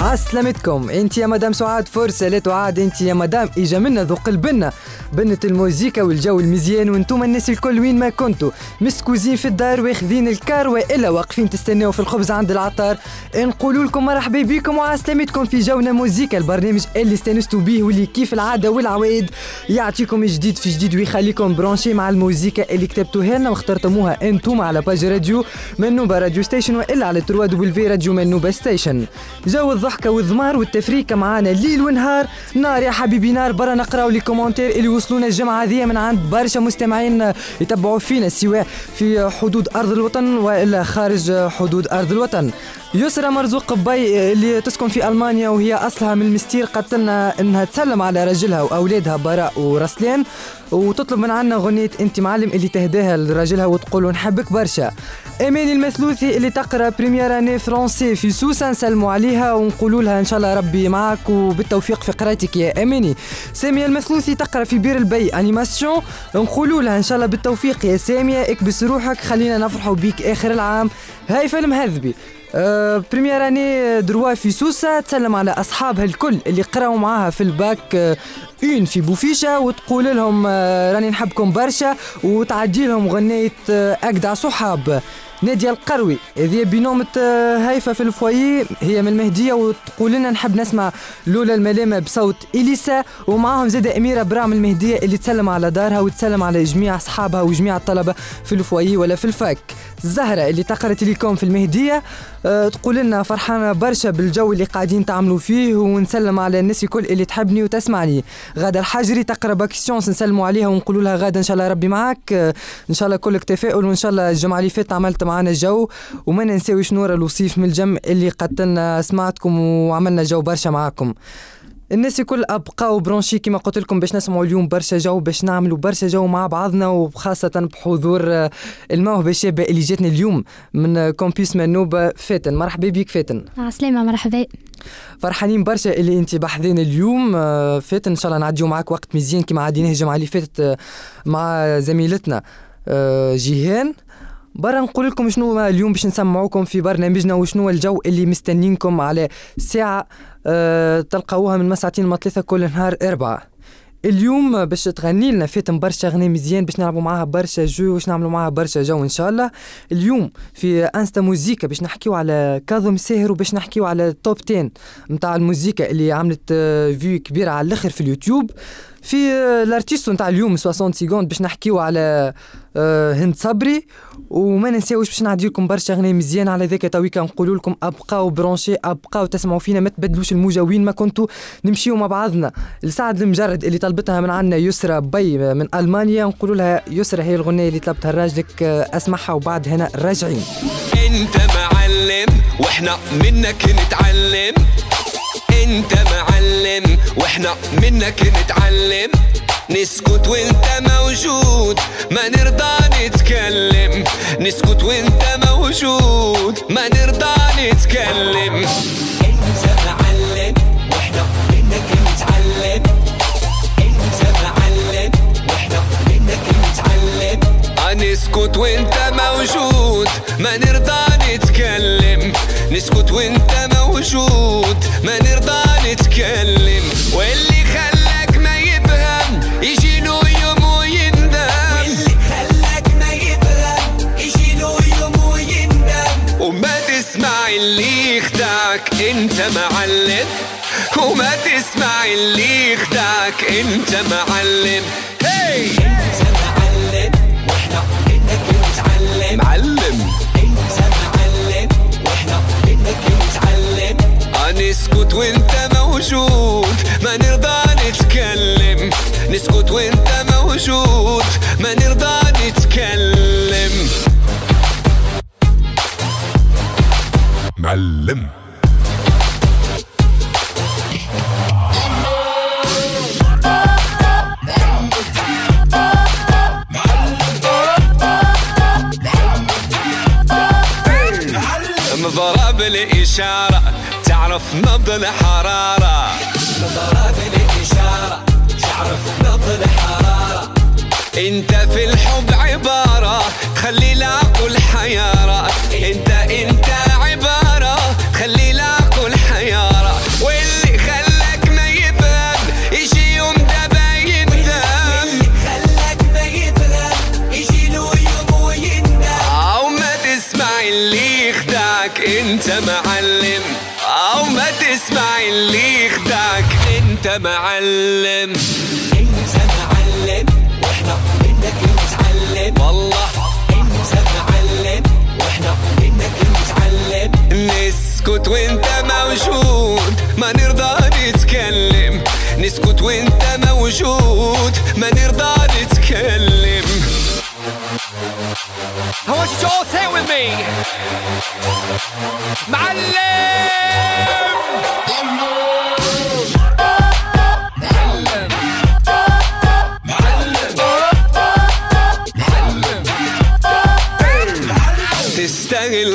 عسلامتكم انت يا مدام سعاد فرصة لا تعاد انت يا مدام إجا منا ذو قلبنا. بنت الموزيكا والجو المزيان وأنتم الناس الكل وين ما كنتوا. مسكوزين في الدار واخذين الكار وإلا واقفين تستناو في الخبز عند العطار. نقولوا لكم مرحبا بكم وعسلامتكم في جونا موزيكا البرنامج اللي استانستوا به واللي كيف العادة والعوايد يعطيكم جديد في جديد ويخليكم برونشي مع الموزيكا اللي كتبتوها لنا واخترتموها أنتم على باج راديو منوبة راديو station وإلا على 3 W راديو منوبة station. جو الضحكة والضمار والتفريكة معانا ليل ونهار. نار يا حبيبي نار برا نقراو les commentaires اللي وصلونا الجمعة هذه من عند برشا مستمعين يتبعوا فينا سواء في حدود أرض الوطن وإلا خارج حدود أرض الوطن. يسرى مرزوق بي اللي تسكن في ألمانيا وهي أصلها من المستير قتلنا إنها تسلم على رجلها وأولادها براء ورسلان وتطلب من عنا غنية أنت معلم اللي تهداها لراجلها وتقول نحبك برشا. اماني المثلوثي اللي تقرأ première année français في سوسة نسلموا عليها ونقولوا لها إن شاء الله ربي معك وبالتوفيق في قراءتك يا اماني سامية المثلوثي تقرأ في بير البي animation نقولوا لها إن شاء الله بالتوفيق يا سامية اكبس روحك خلينا نفرحوا بيك آخر العام. هيفا المهذبي. première année droit في سوسة تسلم على أصحابها الكل اللي قراوا معاها في الباك أه أون في بوفيشة وتقول لهم أه راني نحبكم برشا وتعدي لهم غنية أه اجدع صحاب. نادية القروي. هذه بنومة هايفة في الفوايي هي من المهدية وتقول لنا نحب نسمع لولا الملامة بصوت إليسا. ومعاهم زادة أميرة برام المهدية اللي تسلم على دارها وتسلم على جميع أصحابها وجميع الطلبة في الفوايي ولا في الفاك زهرة اللي تقرت لكم في المهدية أه تقول لنا فرحانة برشا بالجو اللي قاعدين تعملوا فيه ونسلم على الناس الكل اللي تحبني وتسمعني. غادة الحجري تقرا bac sciences نسلموا عليها ونقولوا لها غادة إن شاء الله ربي معك أه إن شاء الله كلك تفاؤل وإن شاء الله الجمعة اللي فاتت عملت معنا جو. وما ننساوش نورة الوصيف من الجم اللي قتلنا سمعتكم وعملنا جو برشا معاكم. الناس الكل ابقاو branchés كما قلت لكم باش نسمعوا اليوم برشا جو باش نعملوا برشا جو مع بعضنا وخاصة بحضور الموهبة الشابة اللي جاتنا اليوم من campus منوبة فاتن. مرحبا بك فاتن. عسلامة مرحبا. فرحانين برشا اللي انت بحذين اليوم. فاتن إن شاء الله نعديو معاك وقت مزيان كما عديناه الجمعة اللي فاتت مع زميلتنا جيهان. برا نقول لكم شنو اليوم باش نسمعوكم في برنامجنا وشنو الجو اللي مستنينكم على ساعة أه تلقاوها من مساعتين ما ثلاثة كل نهار أربعة. اليوم باش تغني لنا فاتن برشا أغنية مزيان باش نلعبوا معاها برشا جو باش نعملوا معاها برشا جو إن شاء الله. اليوم في Insta Musica باش نحكيو على كاظم ساهر وباش نحكيو على ال top 10 نتاع الموزيكا اللي عملت vues كبيرة على الأخر في اليوتيوب. في ال artiste نتاع اليوم 60 secondes باش نحكيو على هند صبري. وما ننساوش باش نعدي لكم برشا أغنية مزيان على ذاك تويكا نقول لكم أبقاو branchés أبقاو تسمعوا فينا ما تبدلوش الموجة وين ما كنتوا نمشيو مع بعضنا. لسعد المجرد اللي طلبتها من عنا يسرى بي من ألمانيا نقول لها يسرى هي الغنية اللي طلبتها لراجلك أسمعها وبعد هنا راجعين. أنت معلم وإحنا منك نتعلم. أنت معلم وإحنا منك نتعلم. نسكت وانت موجود ما نرضى نتكلم. نسكت وانت موجود ما نرضى نتكلم. انت معلم وإحنا منك نتعلم انت معلم وإحنا منك نتعلم نسكت وانت موجود ما نرضى نتكلم. نسكت وانت موجود ما نرضى نتكلم. واللي وما تسمع اللي يخدعك انت معلم. وما تسمع اللي يخدعك انت معلم. هي انت معلم وإحنا منك نتعلم معلم. انت معلم وإحنا منك نتعلم نسكت وانت موجود ما نرضى نتكلم. نسكت وانت موجود ما نرضى نتكلم. معلم ضرب الإشارة تعرف نبض الحرارة. ضرب الإشارة تعرف نبض الحرارة إنت في الحب عبارة تخلي العقل حيارة نسكت وانت موجود. ما نرضى نتكلم. نسكت وانت موجود. ما نرضى نتكلم. I want you to all say it with me. معلم!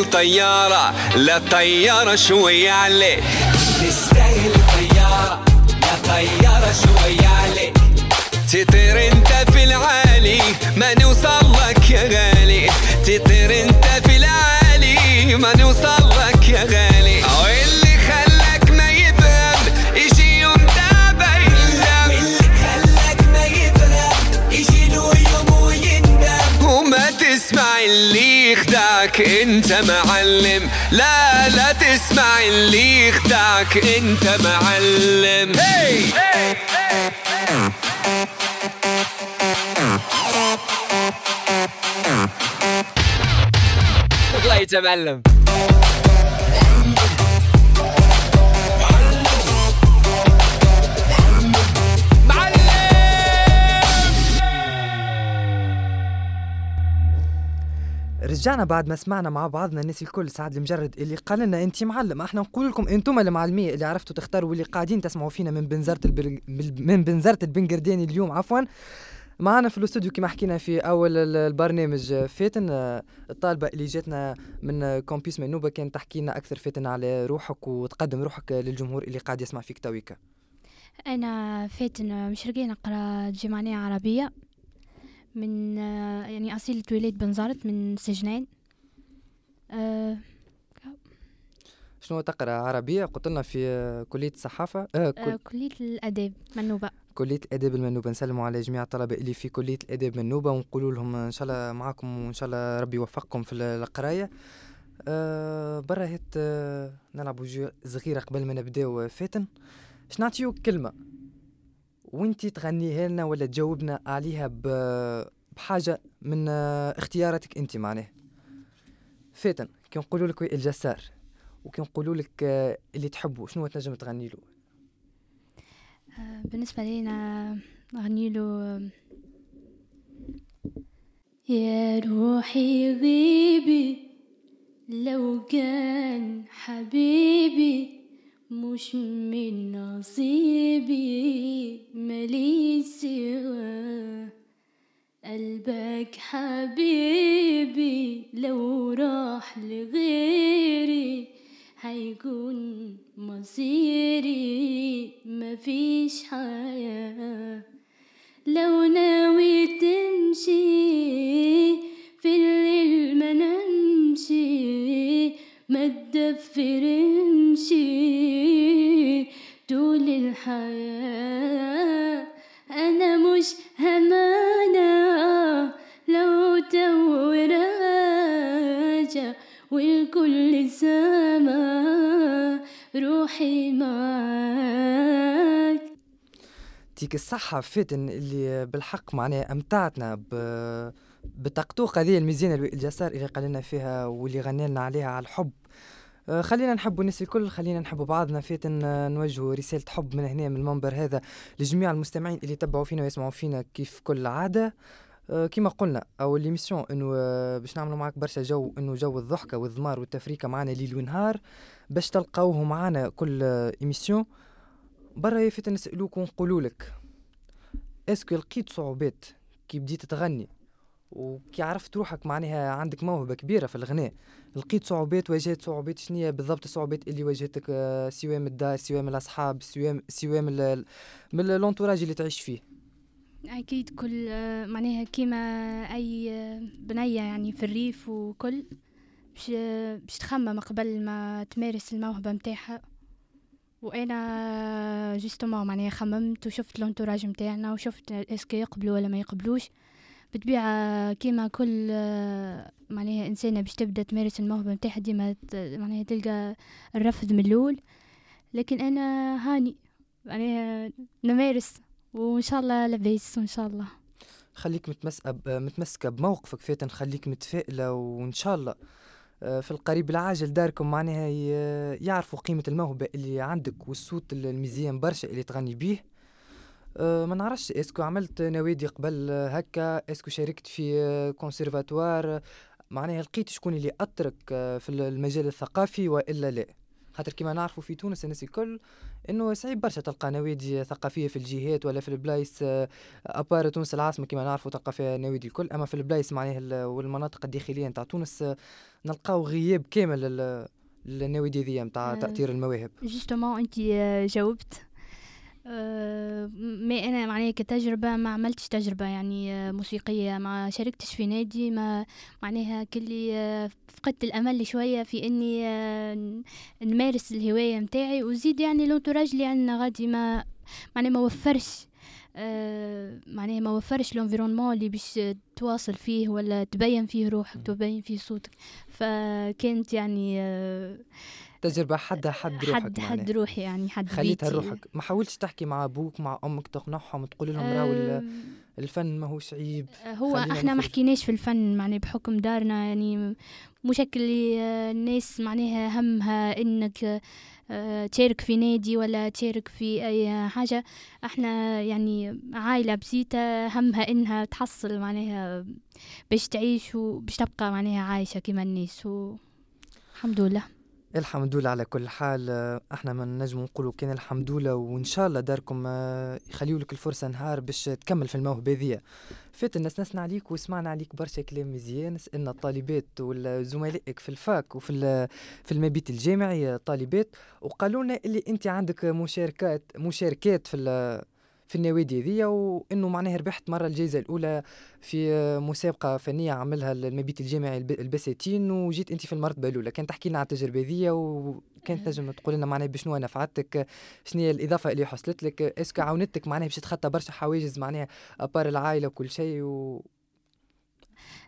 تستاهل طيارة لا طيارة شوية عليك تستاهل طيارة لا طيارة شوية عليك تطير انت في العالي. ما نوصل لك يا غالي. تطير انت في العالي. ما نوصل لك يا غالي. انت معلم. لا لا تسمع اللي يخدعك. انت معلم. Hey! والله يتمعلم رجعنا بعد ما سمعنا مع بعضنا الناس الكل سعد المجرد اللي قال لنا انت معلم إحنا نقول لكم أنتم المعلميه اللي عرفتوا تختاروا واللي قاعدين تسمعوا فينا من البر... من بنزرت لبنجردان اليوم عفوا. معنا في الاستوديو كما حكينا في أول ال- البرنامج فاتن الطالبة اللي جاتنا من campus منوبه كانت تحكي لنا أكثر فاتن على روحك وتقدم روحك للجمهور اللي قاعد يسمع فيك تويكا. أنا فاتن مشرقية نقرأ deuxième année عربية. من آه، يعني أصيلة ولاد بنزرت من سجنان. آه، شنو تقرأ؟ عربية؟ قلت لنا في آه، كلية الصحافة. آه آه، كل... كلية الأداب منوبة. كلية الاداب المنوبة. نسلموا على جميع الطلبة اللي في كلية الاداب منوبه ونقولوا لهم إن شاء الله معاكم وإن شاء الله ربي يوفقكم في القراية. أه برا هيت آه، نلعبوا جو صغيرة قبل ما نبداو آه، فاتن. باش نعطيو وانتي تغنيها لنا ولا تجاوبنا عليها بحاجة من آه، اختياراتك انت معناه فاتن كي نقولوا لك الجسار وكي نقولوا لك آه، اللي تحبه شنو تنجم تغني له؟ آه، بالنسبة لينا نغني له يا روحي غيبي لو كان حبيبي. مش من نصيبي مالي سواه قلبك حبيبي لو راح لغيري هيكون مصيري. مفيش حياة. لو ناوي تمشي في الليل ما نمشي. ما تدفر امشي طول الحياة. أنا مش همانة لو تو راجع والكل سما روحي معاك. يعطيك الصحة فاتن اللي بالحق معناها أمتعتنا ب بتقطوقة هذه المزيانة الجسار اللي قال لنا فيها واللي غنى لنا عليها على الحب. خلينا نحبوا الناس الكل خلينا نحبوا بعضنا. فاتن آه، نوجهوا رسالة حب من هنا من المنبر هذا لجميع المستمعين اللي يتبعوا فينا ويسمعوا فينا كيف كل عادة. آه، كما قلنا أول émission إنه آه، باش نعملوا معك برشا جو إنه جو الضحكة والضمار والتفريكه معنا ليل ونهار باش تلقاوه معنا كل آه، émission برا يا فاتن نسألوك ونقولوا لك est-ce que لقيت صعوبات؟ كي بديت تغني وكي عرفت روحك معناها عندك موهبة كبيرة في الغناء. لقيت صعوبات واجهت صعوبات شنية بالضبط الصعوبات اللي واجهتك آه، سواء من الدار سواء من الأصحاب سواء سواء من من ال entourage اللي تعيش فيه؟ أكيد كل آه، معناها كيما أي آه، بنية يعني في الريف وكل باش باش تخمم قبل ما تمارس الموهبة متاعها. وأنا justement معناها خممت وشفت l'entourage متاعنا وشفت est-ce que يقبلوا ولا ما يقبلوش. بالطبيعة كيما كل معناها إنسانة باش تبدأ تمارس الموهبة متاعها ديما معناها تلقى الرفض من الأول. لكن أنا هاني معناها نمارس وإن شاء الله لبيس وإن شاء الله. خليك متمسكة متمسكة بموقفك فاتن خليك متفائلة وإن شاء الله آه، في القريب العاجل داركم معناها يعرفوا قيمة الموهبة اللي عندك والصوت ال- المزيان برشا اللي تغني بيه. آه، ما نعرفش est-ce que عملت نوادي قبل هكا est-ce que شاركت في كونسيرفاتوار معناها لقيت شكون اللي أطرك آه، في المجال الثقافي وإلا لا. خاطر كيما نعرفوا في تونس الناس الكل إنه صعيب برشا تلقى نوادي ثقافية في الجهات ولا في البلايص à part تونس العاصمة كما نعرفوا تلقى فيها نوادي الكل. أما في البلايص معناها ال- والمناطق الداخلية نتاع تونس نلقاو غياب كامل لل- للنوادي ذي نتاع. تاطير المواهب. justement انت جاوبت. آه، mais أنا معناها كتجربة ما عملتش تجربة يعني آه، موسيقية ما شاركتش في نادي ما معناها كلي آه، فقدت الأمل شوية في إني نمارس الهواية متاعي وزيد يعني l'entourage اللي عندنا غادي ما معناها ما وفرش آه، معناها ما وفرش l'environnement اللي باش تواصل فيه ولا تبين فيه روحك تبين فيه صوتك. فكانت يعني آه، تجربة حدها حد روحك حد. حد روحي يعني حد خليتها. لروحك ما حاولتش تحكي مع أبوك مع أمك تقنعهم تقول لهم راهو ال- الفن ماهوش عيب هو إحنا ما. حكيناش في الفن يعني بحكم دارنا يعني مشكل الناس معناها همها إنك آه، تشارك في نادي ولا تشارك في أي حاجة إحنا يعني عائلة بسيطة همها إنها تحصل معناها باش تعيش وباش تبقى معناها عايشة كما الناس والحمد لله الحمد لله على كل حال. إحنا ما نجم نقولوا كان الحمد لله وإن شاء الله داركم آه، يخليوا لك الفرصة نهار باش تكمل في الموهبة ذي فات الناس نسنا عليك وسمعنا عليك برشا كلام مزيان. سألنا الطالبات وزملائك في الفاك وفي في المبيت الجامعي طالبات وقالوا لنا اللي انت عندك مشاركات مشاركات في في النوادي ذي وإنه معناها ربحت مرة الجائزة الأولى في مسابقة فنية عملها المبيت الجامعي الب- البساتين وجيت أنت في المرتبة الأولى. كان تحكي لنا على التجربة ذي وكانت تنجم تقول لنا معناها بشنو نفعتك شنو هي الإضافة اللي حصلت لك est-ce que عاونتك معناها باش تخطى برشا حواجز معناها à part العائلة وكل شيء و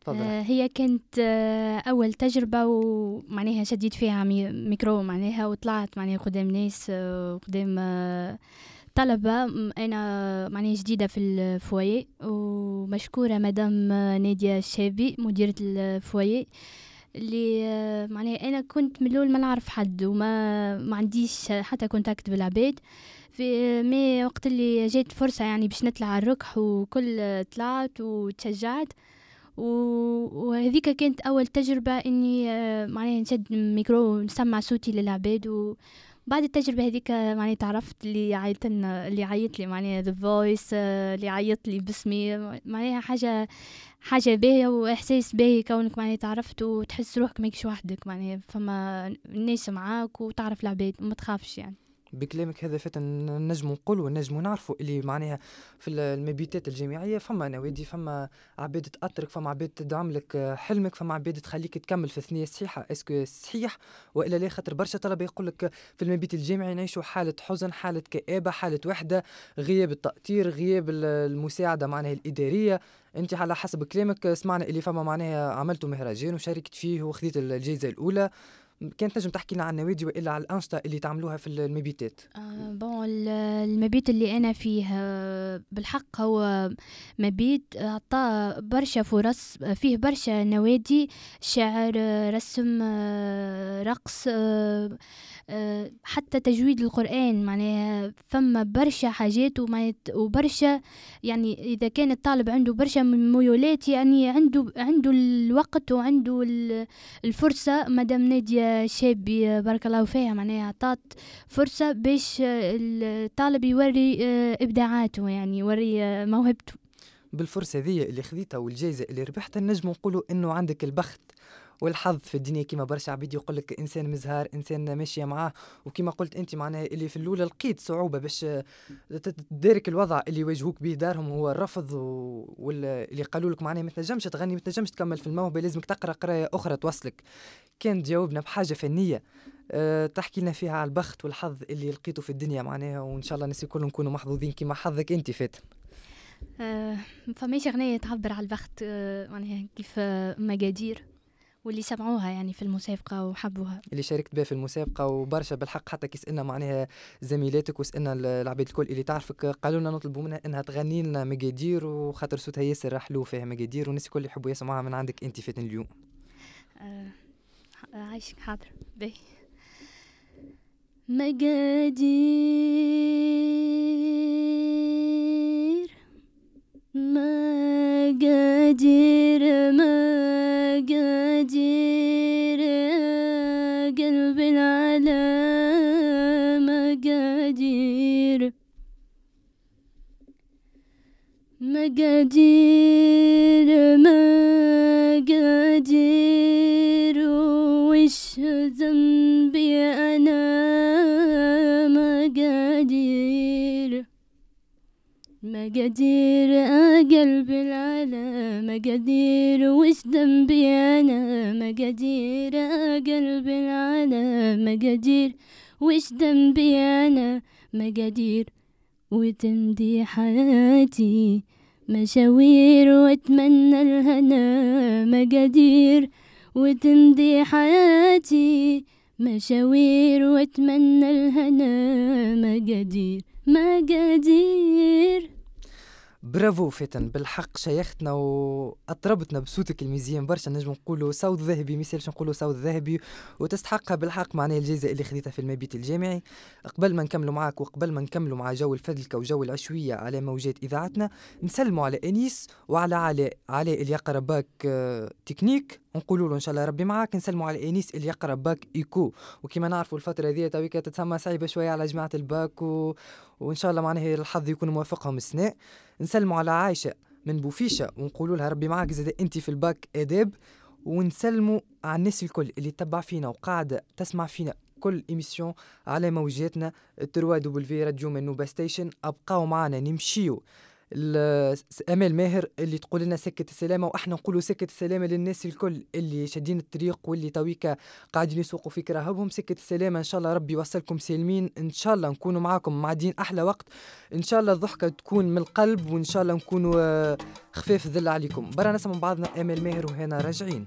آه، هي كانت آه، أول تجربة ومعناها شديت فيها mi- micro معناها وطلعت معناها قدام ناس آه، قدام آه، طلبة أنا معناها جديدة في ال foyer ومشكورة مدام نادية الشابي مديرة ال foyer اللي معناها أنا كنت من الأول ما نعرف حد وما ما عنديش حتى contact بالعباد. في mais وقت اللي جات فرصة يعني باش نطلع الركح وكل طلعت وتشجعت. و- وهذيك كانت أول تجربة إني معناها نشد ميكرو ونسمع صوتي للعباد وبعد التجربة هذيك معناها تعرفت اللي عيط اللي عيط لي معناها The Voice اللي عيط لي باسمي معناها حاجة حاجة باهية وإحساس باهي كونك معناها تعرفت وتحس روحك ماكش وحدك معناها فما الناس معاك وتعرف العباد وما تخافش يعني. بكلامك هذا فاتن نجم نقولوا نجم نعرفوا اللي معناها في ال- المبيتات الجامعيه فما نوادي فما عباد تأطرك فما عباد تدعم لك آه، حلمك فما عباد تخليك تكمل في ثنيه صحيحه est-ce que صحيح؟ والا لا خاطر برشا طلبة يقول لك في المبيت الجامعي نعيشوا حالة حزن حالة كآبة حالة وحدة غياب التأطير غياب ال- المساعدة معناها الإدارية. أنت على حسب كلامك سمعنا اللي فما معناها عملتوا مهرجان وشاركت فيه وخذيت الجائزه الأولى. كانت نجم تحكي لنا عن النوادي والا على الأنشطة اللي تعملوها في المبيتات؟ آه، بون ال- المبيت اللي أنا فيه آه، بالحق هو مبيت عطى برشا فرص فيه برشا نوادي شعر رسم آه، رقص آه، حتى تجويد القرآن معناها فما برشا حاجات وبرشا يعني إذا كان الطالب عنده برشا ميولات يعني عنده عنده الوقت وعنده ال- الفرصة. مدام نادية شابي بارك الله فيها معناها عطات فرصة باش آه، الطالب يوري آه، إبداعاته يعني يوري آه، موهبته. بالفرصة ذي اللي خذيتها والجائزه اللي ربحتها نجم نقولوا إنه عندك البخت. والحظ في الدنيا كيما برشا عبيد يقول لك إنسان مزهار إنسان ماشيه معاه. وكيما قلت أنت معناها اللي في الأولى لقيت صعوبة باش تدارك الوضع اللي يواجهوك به دارهم هو الرفض واللي قالوا لك معناها ما تنجمش تغني ما تنجمش تكمل في الموهبة لازمك تقرأ قراية أخرى توصلك. كان تجاوبنا بحاجة فنية. أه تحكي لنا فيها على البخت والحظ اللي لقيته في الدنيا معناها وإن شاء الله الناس الكل نكونوا محظوظين كيما حظك أنت فاتن آه، فماش أغنية تعبر على البخت آه، معناها كيف مقادير. واللي سمعوها يعني في المسابقة وحبوها. اللي شاركت بها في المسابقة وبرشا بالحق حتى كي سألنا معناها زميلاتك وسألنا ال- العباد الكل اللي تعرفك قالوا لنا نطلبوا منها إنها تغني لنا مقادير وخاطر صوتها ياسر حلو فيها مقادير والناس الكل يحبوا يسمعوها من عندك أنت فاتن اليوم. آه، عايشك حاضر. باهي. مقادير. مقادير مقادير قلب العالم مقادير مقادير مقادير مقادير قلب العالم مقادير وش ذنبي أنا؟ مقادير قلب العالم مقادير وش ذنبي أنا؟ مقادير وتمضي حياتي مشاوير وأتمنى الهنا مقادير وتمضي حياتي مشاوير وأتمنى الهنا مقادير مقادير برافو فاتن بالحق شيختنا وأطربتنا بصوتك المزيان برشا. نجم نقولوا صوت ذهبي مسالش نقولوا صوت ذهبي وتستحقها بالحق معناها الجائزه اللي خذيتها في المبيت الجامعي. قبل ما نكملوا معاك وقبل ما نكملوا مع جو الفدلكه وجو العشويه على موجات إذاعتنا نسلموا على أنيس وعلى علاء. علاء اللي يقرا باك آه، تكنيك. ونقولوا له إن شاء الله ربي معاك. نسلموا على أنيس اللي يقرا bac éco. وكما نعرفوا الفترة هذه تويكا تتسمى صعيبة شوية على جماعة الباك و... وإن شاء الله معناها الحظ يكون موافقهم السناء. نسلموا على عايشة من بوفيشة ونقولوا لها ربي معاك زاد انت في الباك آداب. ونسلموا على الناس الكل اللي تتبع فينا وقاعده تسمع فينا كل émission على موجاتنا. 3 W radio من نوبا station. أبقاو معنا نمشيو. امال ماهر اللي تقول لنا سكة السلامة وإحنا نقولوا سكة السلامة للناس الكل اللي شادين الطريق واللي تويكا قاعدين يسوقوا في كراهبهم. سكة السلامة إن شاء الله ربي يوصلكم سالمين. إن شاء الله نكونوا معاكم معدين أحلى وقت. إن شاء الله الضحكة تكون من القلب وإن شاء الله نكونوا آه، خفاف ذل عليكم. برا نسمع بعضنا امال ماهر وهنا راجعين.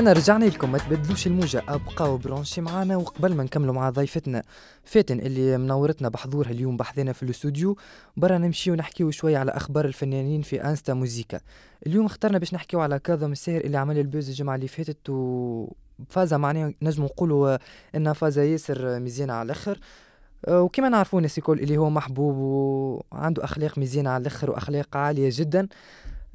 هنا رجعنا لكم. ما تبدلوش الموجة. أبقاو برونشي معانا وقبل ما نكملوا مع ضيفتنا فاتن اللي منورتنا بحضورها اليوم بحذنا في الاستوديو. برا نمشيو نحكيو شوية على أخبار الفنانين في إنستا موزيكا. اليوم اخترنا باش نحكيو على كاظم الساهر اللي عمل البوز الجمعة اللي فاتت و فازة معناها نجم نقولوا انها فازة ياسر مزيانة على الآخر. أه، وكما نعرفوا الناس الكل اللي هو محبوب وعنده أخلاق مزيانة على الآخر وأخلاق عالية جدا.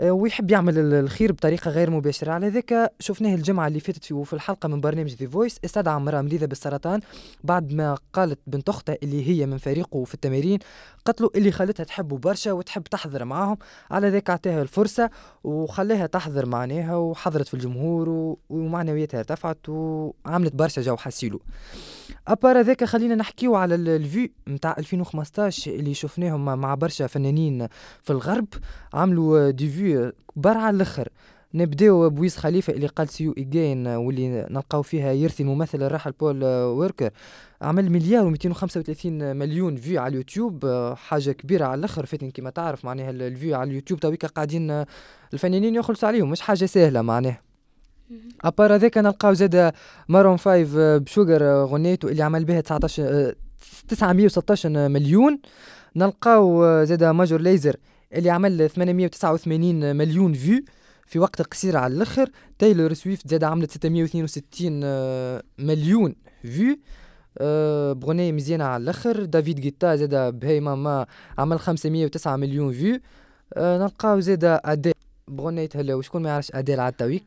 ويحب يعمل ال- الخير بطريقة غير مباشرة. على ذاك شفناه الجمعة اللي فاتت في الحلقة من برنامج The Voice استدعى امراه مريضه بالسرطان بعد ما قالت بنت اختها اللي هي من فريقه في التمارين قالت له اللي خلتها تحبه برشا وتحب تحضر معاهم. على ذاك أعطاها الفرصة وخلاها تحضر معناها وحضرت في الجمهور ومعنوياتها ارتفعت وعملت برشا جو حسيلو à part ذاك خلينا نحكيو على ال- ال vues نتاع 2015 اللي شفناهم مع- برشا فنانين في الغرب عملوا des vues كبار على الأخر. نبداو ب Wiz Khalifa اللي قال See You Again واللي نلقاو فيها يرثي الممثل الراحل بول ووكر عمل مليار و235 مليون vues على اليوتيوب حاجة كبيرة على الأخر فاتن كما تعرف معناها ال- ال vues على اليوتيوب تويكا قاعدين الفنانين يخلصوا عليهم مش حاجة سهلة معناها. à part هذاك نلقاو زاد Maroon 5 آه، آه، غنيته اللي عمل بها 19 آه، 916 مليون. نلقاو آه، زاد Major Lazer اللي عمل 889 مليون vues في وقت قصير على الأخر. تايلور سويفت زاد عملت 662 آه، مليون vues أه بغنية مزيانة على الأخر. David Guetta زاد بهي ماما عمل 509 مليون vues. أه نلقاو زاد اديل بغنية Hello وشكون ما يعرفش؟ أديل أديل.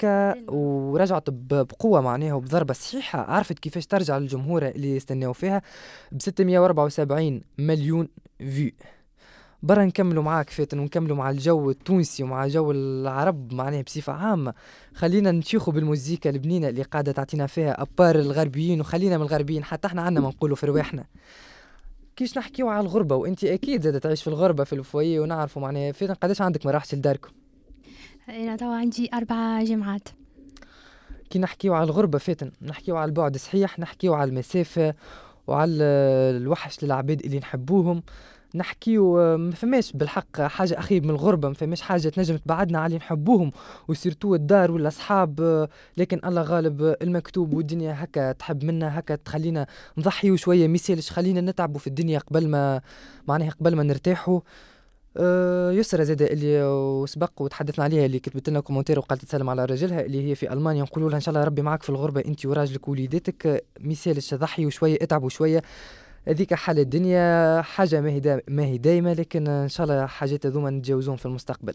ورجعت ب- بقوة معناها وبضربة صحيحة. عرفت كيفاش ترجع للجمهور اللي يستناو فيها. ب 674 مليون vues برا نكملوا معاك فاتن ونكملوا مع الجو التونسي ومع جو العرب معناها بصفة عامة. خلينا نشيخوا بالموزيكا البنينة اللي قاعدة تعطينا فيها à part الغربيين وخلينا من الغربيين. حتى إحنا عنا ما نقولوا في رواحنا. كيش نحكيو على الغربة؟ وانت أكيد زاد تعيش في الغربة في ال foyer ونعرفوا معناها. فاتن قداش عندك ما راحش لداركم أنا توا عندي أربع جمعات كي نحكيو على الغربة فاتن نحكيو على البعد صحيح نحكيو على المسافة وعلى الوحش للعباد اللي نحبوهم. نحكيو آه، ما فماش بالحق حاجة أخيب من الغربة ما فماش حاجة تنجم تبعدنا على اللي نحبوهم. و surtout الدار ولا أصحاب آه، لكن الله غالب آه، المكتوب والدنيا هكا تحب منا هكا تخلينا نضحيو شوية. ميسالش خلينا نتعبوا في الدنيا قبل ما معناها قبل ما نرتاحوا. يسرى زاد اللي وسبق وتحدثنا عليها اللي كتبت لنا commentaire وقالت تسلم على راجلها اللي هي في ألمانيا نقولوا لها إن شاء الله ربي معك في الغربة أنت وراجلك ووليداتك آه، ميسالش ضحيوا شوية اتعبوا شوية هذيك حال الدنيا حاجة ما هي ما هي دايمة لكن إن شاء الله حاجات هذوما نتجاوزوهم في المستقبل.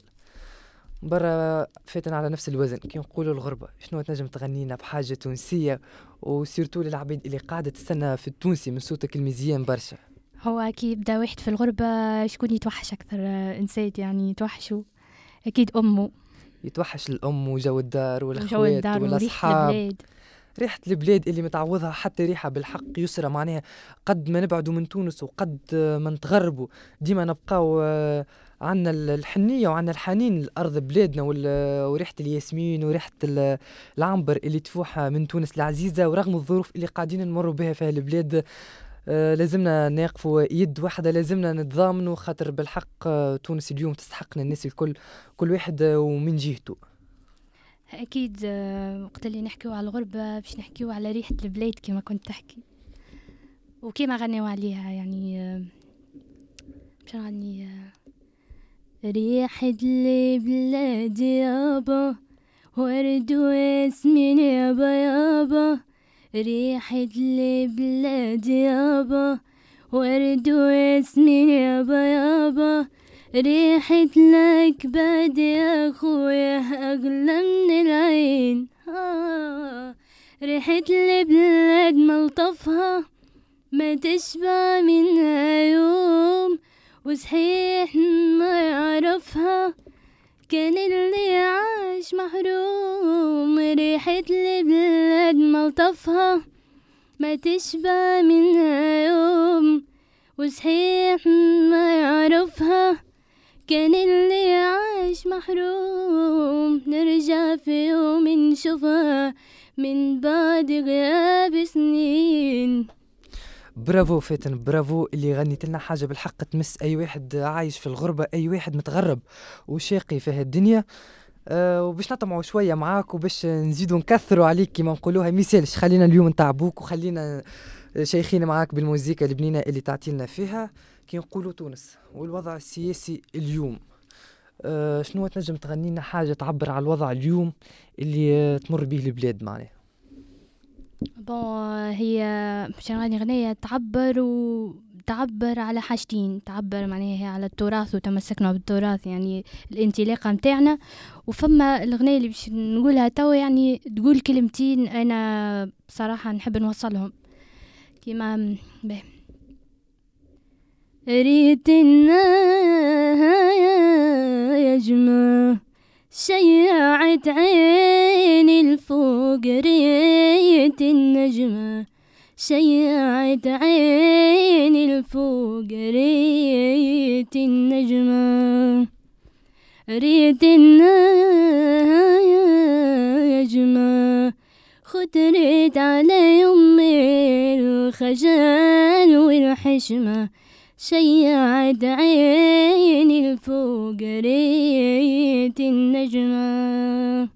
برا فاتن على نفس الوزن كي نقولوا الغربة شنو تنجم تغنينا بحاجة تونسية؟ وسيرتو للعبيد اللي قاعدة تستنى في التونسي من صوتك المزيان برشا. هو كي يبدا واحد في الغربة شكون يتوحش أكثر آه، إنسان يعني يتوحشوا؟ أكيد أمه. يتوحش الأم وجو الدار والأخوات والأصحاب. البلاد. ريحة البلاد اللي متعوضها حتى ريحة بالحق يسرى معناها قد ما نبعدوا من تونس وقد ما نتغربوا. ديما نبقاو آه، عنا ال- الحنية وعنا الحنين لأرض بلادنا وريحة الياسمين وريحة ال- العنبر اللي تفوح من تونس العزيزة ورغم الظروف اللي قاعدين نمروا بها في هالبلاد آه، لازمنا نقفوا يد واحدة لازمنا نتضامنوا خاطر بالحق آه، تونس اليوم تستحقنا الناس الكل كل واحد آه، ومن جهته. أكيد آه، وقت اللي نحكيو على الغربة باش نحكيو على ريحة البلاد كما كنت تحكي. وكيما غنيو عليها يعني باش نغني ريحة البلاد يابا ورد وياسمين يابا يابا. ريحة البلاد يابا ورد وياسمين يابا يابا ريحة الأكباد يا خويا أغلى من العين. آه. ريحة البلاد ملطفها ما تشبع منها يوم. وصحيح ما يعرفها كان اللي عاش محروم ريحة البلاد ملطفها ما تشبع منها يوم وصحيح ما يعرفها. كان اللي عاش محروم نرجع في يوم نشوفها من بعد غياب سنين. برافو فاتن برافو اللي غنيت لنا حاجة بالحق تمس أي واحد عايش في الغربة أي واحد متغرب وشاقي في هالدنيا. أه وباش نطمعوا شوية معاك وباش نزيدوا نكثروا عليك كيما نقولوها ميسالش خلينا اليوم نتعبوك وخلينا شيخين معاك بالموزيكا البنينه اللي تعطينا فيها. كي نقولوا تونس والوضع السياسي اليوم. أه شنو تنجم تغني لنا حاجة تعبر على الوضع اليوم اللي آه، تمر به البلاد معناها؟ بون هي باش نغني غنية تعبر و تعبر على حاجتين. تعبر معناها على التراث وتمسكنا بالتراث يعني الانطلاقة متاعنا. وفما الغنية اللي باش نقولها توا يعني تقول كلمتين أنا بصراحة نحب نوصلهم. كيما به. ريت يا جماعة شيعت عيني الفوق ريت النجمة شيعت عيني الفوق ريت النجمة ريت النجمة خطرت على يمي الخجل والحشمة. شيعت عيني الفوق ريت النجمة.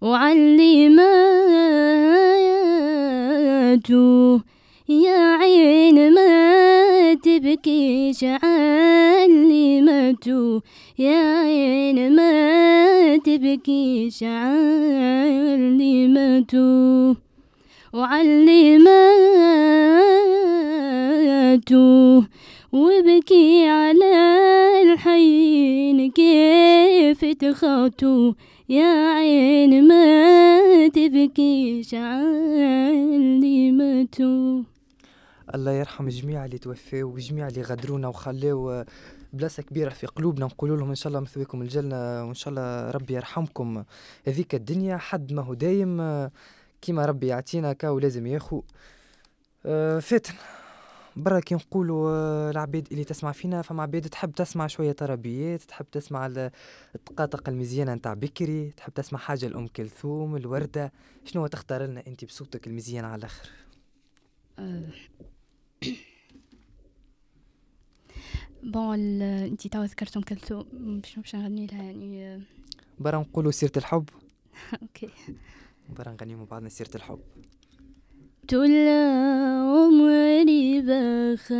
وعلماتوا يا عين ما تبكيش علماتوا يا عين ما تبكيش علماتوا وعلماتوا وبكي على الحين كيف تخاطوا يا عين ما تبكيش علماتوا الله يرحم جميع اللي توفاو وجميع اللي غدرونا وخلاو بلاصة كبيرة في قلوبنا نقول لهم إن شاء الله مثويكم الجنة وإن شاء الله ربي يرحمكم. هذيك الدنيا حد ما هو دايم آه، كيما ربي يعطينا كاو لازم ياخو. آه، فاتن. برا كي نقولوا آه، العباد اللي تسمع فينا فما عباد تحب تسمع شوية طربيات تحب تسمع ال- الطقاطق المزيانة نتاع بكري تحب تسمع حاجة لأم كلثوم الوردة. شنو تختار لنا أنت بصوتك المزيان على الآخر؟ بون انتي توا ذكرت أم كلثوم شنو باش نغني لها يعني؟ آه، برا نقولوا سيرة الحب. أوكي. برا نغنيو مع بعضنا سيرة الحب. طول عمري بخاف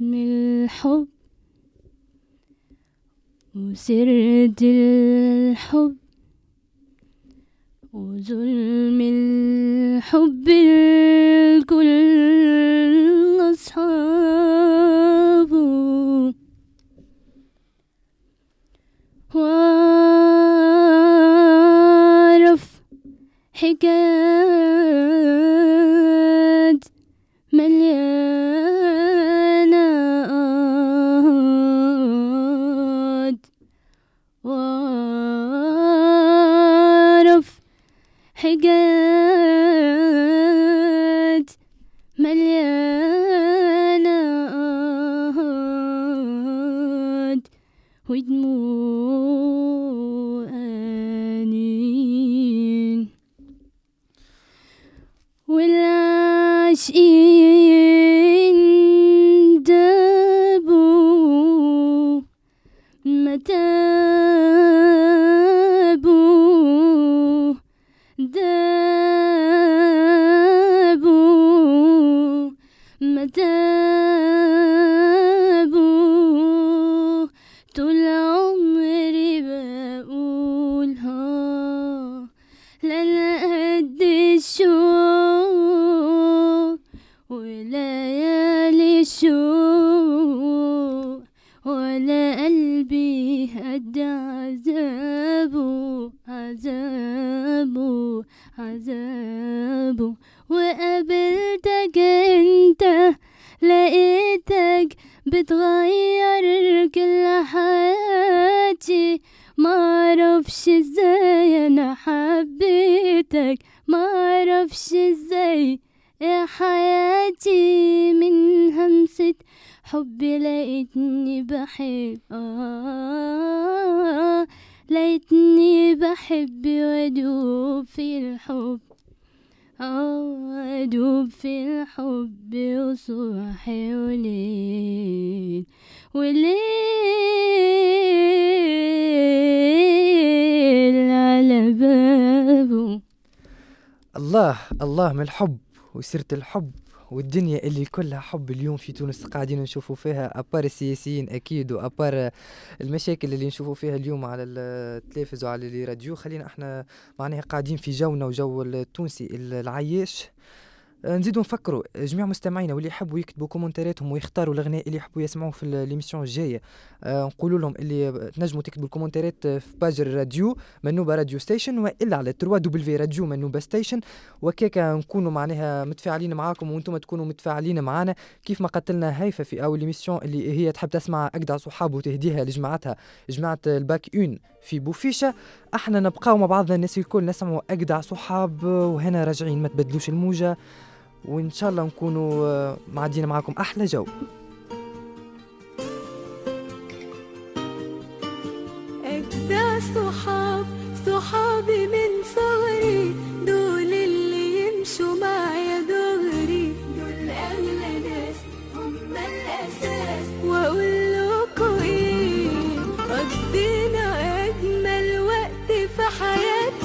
من الحب وسرت الحب وظلم الحب الكل أصحابه again. أدوب في الحب وصبحي وليل. وليل على بابه. الله الله من الحب؟ وسيرة الحب. والدنيا اللي كلها حب اليوم في تونس قاعدين نشوفوا فيها ابار السياسيين أكيد وابار المشاكل اللي نشوفوا فيها اليوم على التلفز وعلى الراديو. خلينا إحنا معناها قاعدين في جونا وجو التونسي العياش. نزيدوا نفكروا جميع مستمعينا واللي يحبوا يكتبوا commentaire اتهم ويختاروا الأغنية اللي يحبوا يسمعوه في l'émission الجاية آه، نقولوا لهم اللي تنجموا تكتبوا ال commentaire ات في page الراديو منوبه Radio Station وإلا على 3 W Radio منوبه Station وكيكا نكونوا معناها متفاعلين معاكم وأنتم تكونوا متفاعلين معنا كيف ما قتلنا هيفا في أول l'émission اللي هي تحب تسمع اجدع صحاب وتهديها لجماعتها جماعة الباك اون في بوفيشة. إحنا نبقاو مع بعضنا الناس الكل نسمعوا اجدع صحاب وهنا راجعين ما تبدلوش الموجة. وإن شاء الله نكونوا آه، معدين معاكم. أحلى جو. أجدع صحاب صحابي من صغري دول اللي يمشوا معايا دغري. دول أغلى ناس هم الأساس. وأقول لكم إيه قضينا أجمل وقت في حياتنا.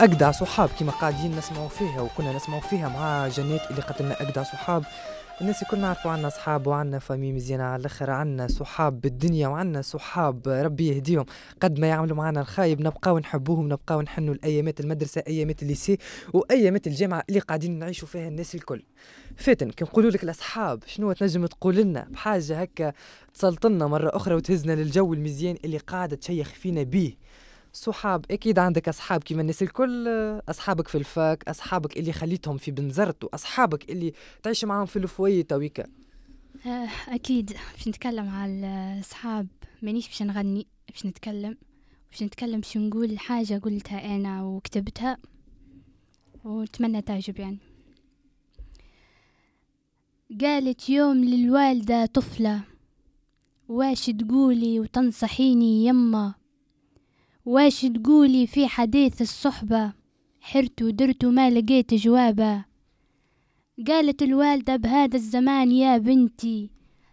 واجدع صحاب كما قاعدين نسمعوا فيها وكنا نسمعوا فيها مع جنات اللي قتلنا أجدع صحاب. الناس الكل نعرفوا عنا صحاب وعنا فامي مزيانة على الأخر عنا صحاب بالدنيا وعنا صحاب ربي يهديهم. قد ما يعملوا معنا الخايب نبقاو نحبوهم نبقاو نحنوا لايامات المدرسة أيامات الليسي وأيامات الجامعة اللي قاعدين نعيشوا فيها الناس الكل. فاتن كي نقولوا لك الأصحاب شنو تنجم تقول لنا؟ بحاجة هكا تسلطنا مرة أخرى وتهزنا للجو المزيان اللي قاعدة تشيخ فينا بيه. صحاب أكيد عندك أصحاب كيما الناس الكل أصحابك في ال fac أصحابك اللي خليتهم في بنزرت واصحابك اللي تعيش معاهم في ال foyer تويكا آه، أكيد. باش نتكلم على الصحاب مانيش باش نغني باش نتكلم. باش نتكلم باش نقول حاجة قلتها أنا وكتبتها ونتمنى تعجب يعني. قالت يوم للوالدة طفلة واش تقولي وتنصحيني يما؟ واش تقولي في حديث الصحبة؟ حرت ودرت ما لقيت جوابه قالت الوالدة بهذا الزمان يا بنتي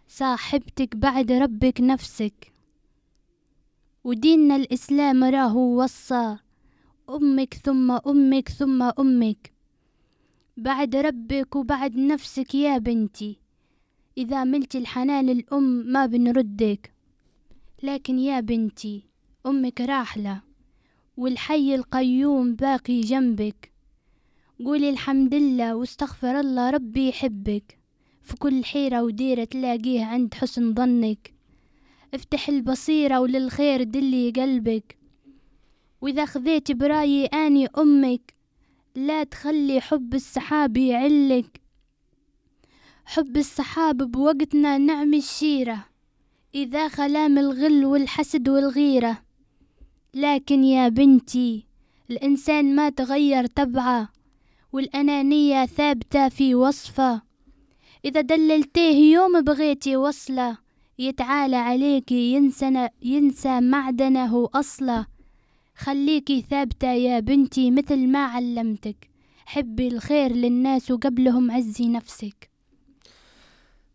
صاحبتك بعد ربك نفسك. وديننا الإسلام راهو وصى أمك ثم أمك ثم أمك. بعد ربك وبعد نفسك يا بنتي. إذا ملت الحنان الأم ما بنردك. لكن يا بنتي أمك راحلة والحي القيوم باقي جنبك. قولي الحمد لله واستغفر الله ربي يحبك. في كل حيرة وديرة تلاقيه عند حسن ظنك. افتح البصيرة وللخير دلي قلبك. وإذا خذيت برأيي أني أمك لا تخلي حب السحاب يعلك. حب السحاب بوقتنا نعم الشيرة إذا خلام الغل والحسد والغيرة. لكن يا بنتي الإنسان ما تغير تبعه والأنانية ثابتة في وصفه. إذا دللتيه يوم بغيتي وصلة يتعالى عليكي ينسى, ينسى معدنه أصله خليكي ثابتة يا بنتي مثل ما علمتك. حبي الخير للناس وقبلهم عزي نفسك.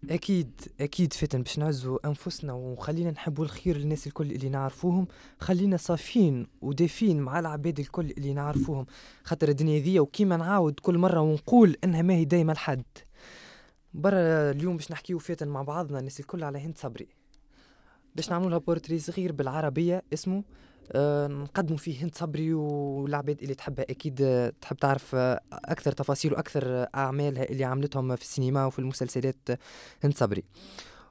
أكيد أكيد فتن باش نعزوا أنفسنا وخلينا نحبوا الخير للناس الكل اللي نعرفوهم. خلينا صافين ودافين مع العباد الكل اللي نعرفوهم. خاطر الدنيا ذي وكيما نعاود كل مرة ونقول إنها ما هي دايما الحد برا اليوم باش نحكيو فاتن مع بعضنا الناس الكل على هند صبري. باش نعملوا لها بورتري صغير بالعربية اسمه نقدموا فيه هند صبري والعباد اللي تحبها أكيد آه، تحب تعرف آه، أكثر تفاصيل وأكثر آه، اعمالها اللي عملتهم في السينما وفي المسلسلات آه، هند صبري.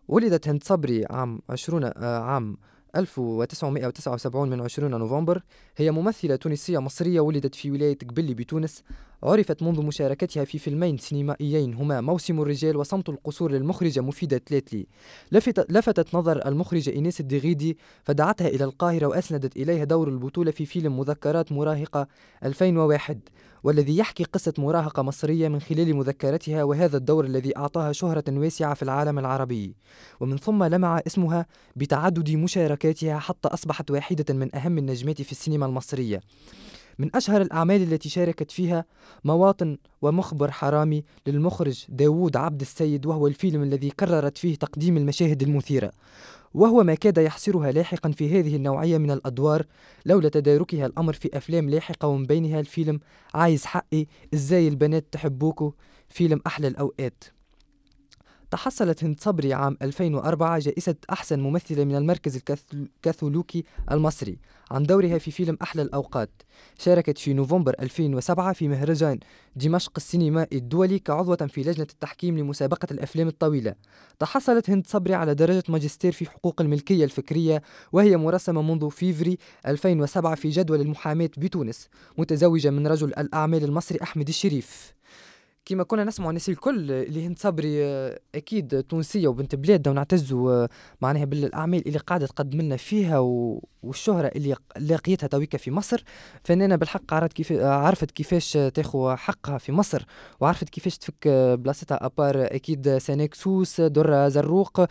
ولدت هند صبري عام 20 آه، عام 1979 من 20 نوفمبر هي ممثلة تونسية مصرية ولدت في ولاية قبلي بتونس عرفت منذ مشاركتها في فيلمين سينمائيين هما موسم الرجال وصمت القصور للمخرجة مفيدة تلاتلي. لفت لفتت نظر المخرجة إيناس الدغيدي فدعتها إلى القاهرة وأسندت إليها دور البطولة في فيلم مذكرات مراهقة 2001 والذي يحكي قصة مراهقة مصرية من خلال مذكراتها وهذا الدور الذي أعطاها شهرة واسعة في العالم العربي. ومن ثم لمع اسمها بتعدد مشاركاتها حتى أصبحت واحدة من أهم النجمات في السينما المصرية. من أشهر الأعمال التي شاركت فيها مواطن ومخبر حرامي للمخرج داوود عبد السيد وهو الفيلم الذي كررت فيه تقديم المشاهد المثيرة. وهو ما كاد يحصرها لاحقا في هذه النوعية من الأدوار لولا تداركها الأمر في أفلام لاحقة ومن بينها الفيلم عايز حقي إزاي البنات تحبوكو فيلم أحلى الأوقات. تحصلت هند صبري عام 2004 جائزة أحسن ممثلة من المركز الكاث- الكاثوليكي المصري عن دورها في فيلم أحلى الأوقات. شاركت في نوفمبر 2007 في مهرجان دمشق السينمائي الدولي كعضوة في لجنة التحكيم لمسابقة الأفلام الطويلة. تحصلت هند صبري على درجة ماجستير في حقوق الملكية الفكرية وهي مرسمة منذ فيفري 2007 في جدول المحاماة بتونس متزوجة من رجل الأعمال المصري أحمد الشريف. كما كنا نسمع الناس الكل اللي هند صبري آه، أكيد تونسية وبنت بلادنا ونعتزوا آه، معناها بالأعمال اللي قاعدة تقدم لنا فيها. والشهرة اللي لاقيتها تويكا في مصر فنانة بالحق عرفت كيف آه، عرفت كيفاش تاخذ حقها في مصر وعرفت كيفاش تفك بلاصتها أبار أكيد سناك سوس دره زروق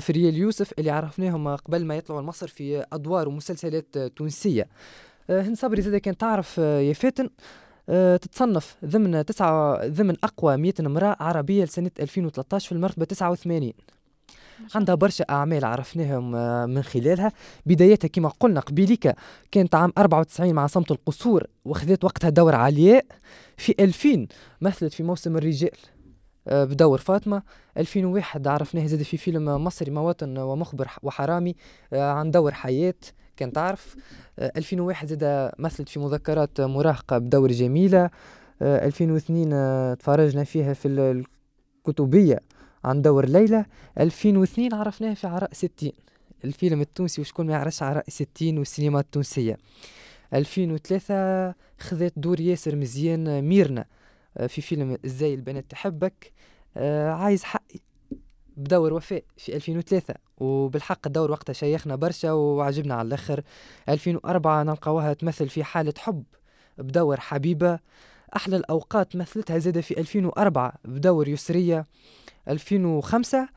فريال يوسف اللي عرفناهم قبل ما يطلعوا لمصر في أدوار ومسلسلات تونسية هند صبري زاد كان تعرف يا فاتن تتصنف ضمن تسعة ضمن أقوى 100 امرأة عربية لسنة 2013 في المرتبة 89 عندها برشا أعمال عرفناهم آه، من خلالها. بدايتها كما قلنا قبيليكا كانت عام 94 مع صمت القصور وخذت وقتها دور علياء في 2000 مثلت في موسم الرجال آه، بدور فاطمة. 2001 عرفناها زاد في فيلم مصري مواطن ومخبر وحرامي آه، عن دور حياة. كان تعرف آه، 2001 زاد مثلت في مذكرات مراهقة بدور جميلة. آه، 2002 آه، تفرجنا فيها في ال- الكتبية عن دور ليلى. 2002 عرفناها في عراء 60 الفيلم التونسي وشكون ما يعرفش عراء 60 والسينما التونسية. 2003 خذت دور ياسر مزيان آه، ميرنا آه، في فيلم إزاي البنات تحبك. آه، عايز حقي بدور وفاء في 2003 وبالحق الدور وقتها شيخنا برشا وعجبنا على الأخر. 2004 نلقاوها تمثل في حالة حب بدور حبيبة. أحلى الأوقات مثلتها زادة في 2004 بدور يسرية. 2005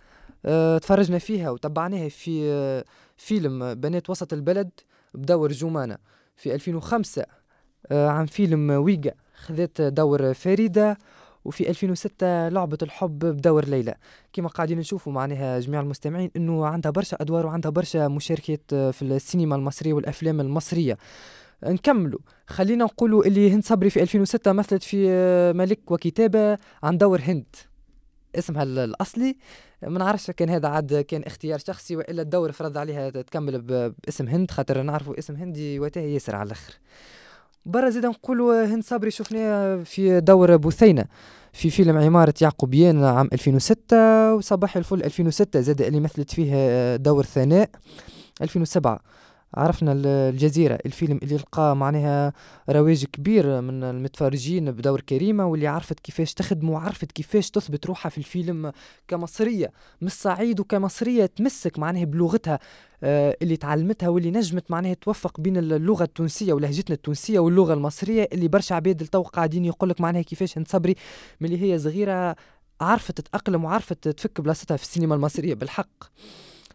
آه، تفرجنا فيها وتبعناها في آه، فيلم بنات وسط البلد بدور جمانة. في 2005 آه، عن فيلم ويجا خذت دور فريدة. وفي 2006 لعبة الحب بدور ليلى. كما قاعدين نشوفوا معناها جميع المستمعين إنه عندها برشا أدوار وعندها برشا مشاركات آه، في السينما المصرية والأفلام المصرية. نكملوا. خلينا نقولوا اللي هند صبري في 2006 مثلت في آه، ملك وكتابة عن دور هند. اسمها ال- الأصلي. ما نعرفش كان هذا عاد كان اختيار شخصي وإلا الدور فرض عليها تكمل باسم هند خاطر نعرفوا اسم هندي وقتها ياسر على الأخر. برا زيد نقولوا هند صبري شفناها في دور بثينة في فيلم عمارة يعقوبيان عام 2006 وصباح الفل 2006 زاد اللي مثلت فيه دور ثناء 2007 عرفنا ال- الجزيرة الفيلم اللي لقى معناها رواج كبير من المتفرجين بدور كريمة واللي عرفت كيفاش تخدم وعرفت كيفاش تثبت روحها في الفيلم كمصرية مش صعيد وكمصرية تمسك معناها بلغتها آه، اللي تعلمتها واللي نجمت معناها توفق بين اللغة التونسية ولهجتنا التونسية واللغة المصرية اللي برشا عباد التو قاعدين يقولك معناها كيفاش هند صبري ملي هي صغيرة عرفت تتأقلم وعرفت تفك بلاصتها في السينما المصرية بالحق.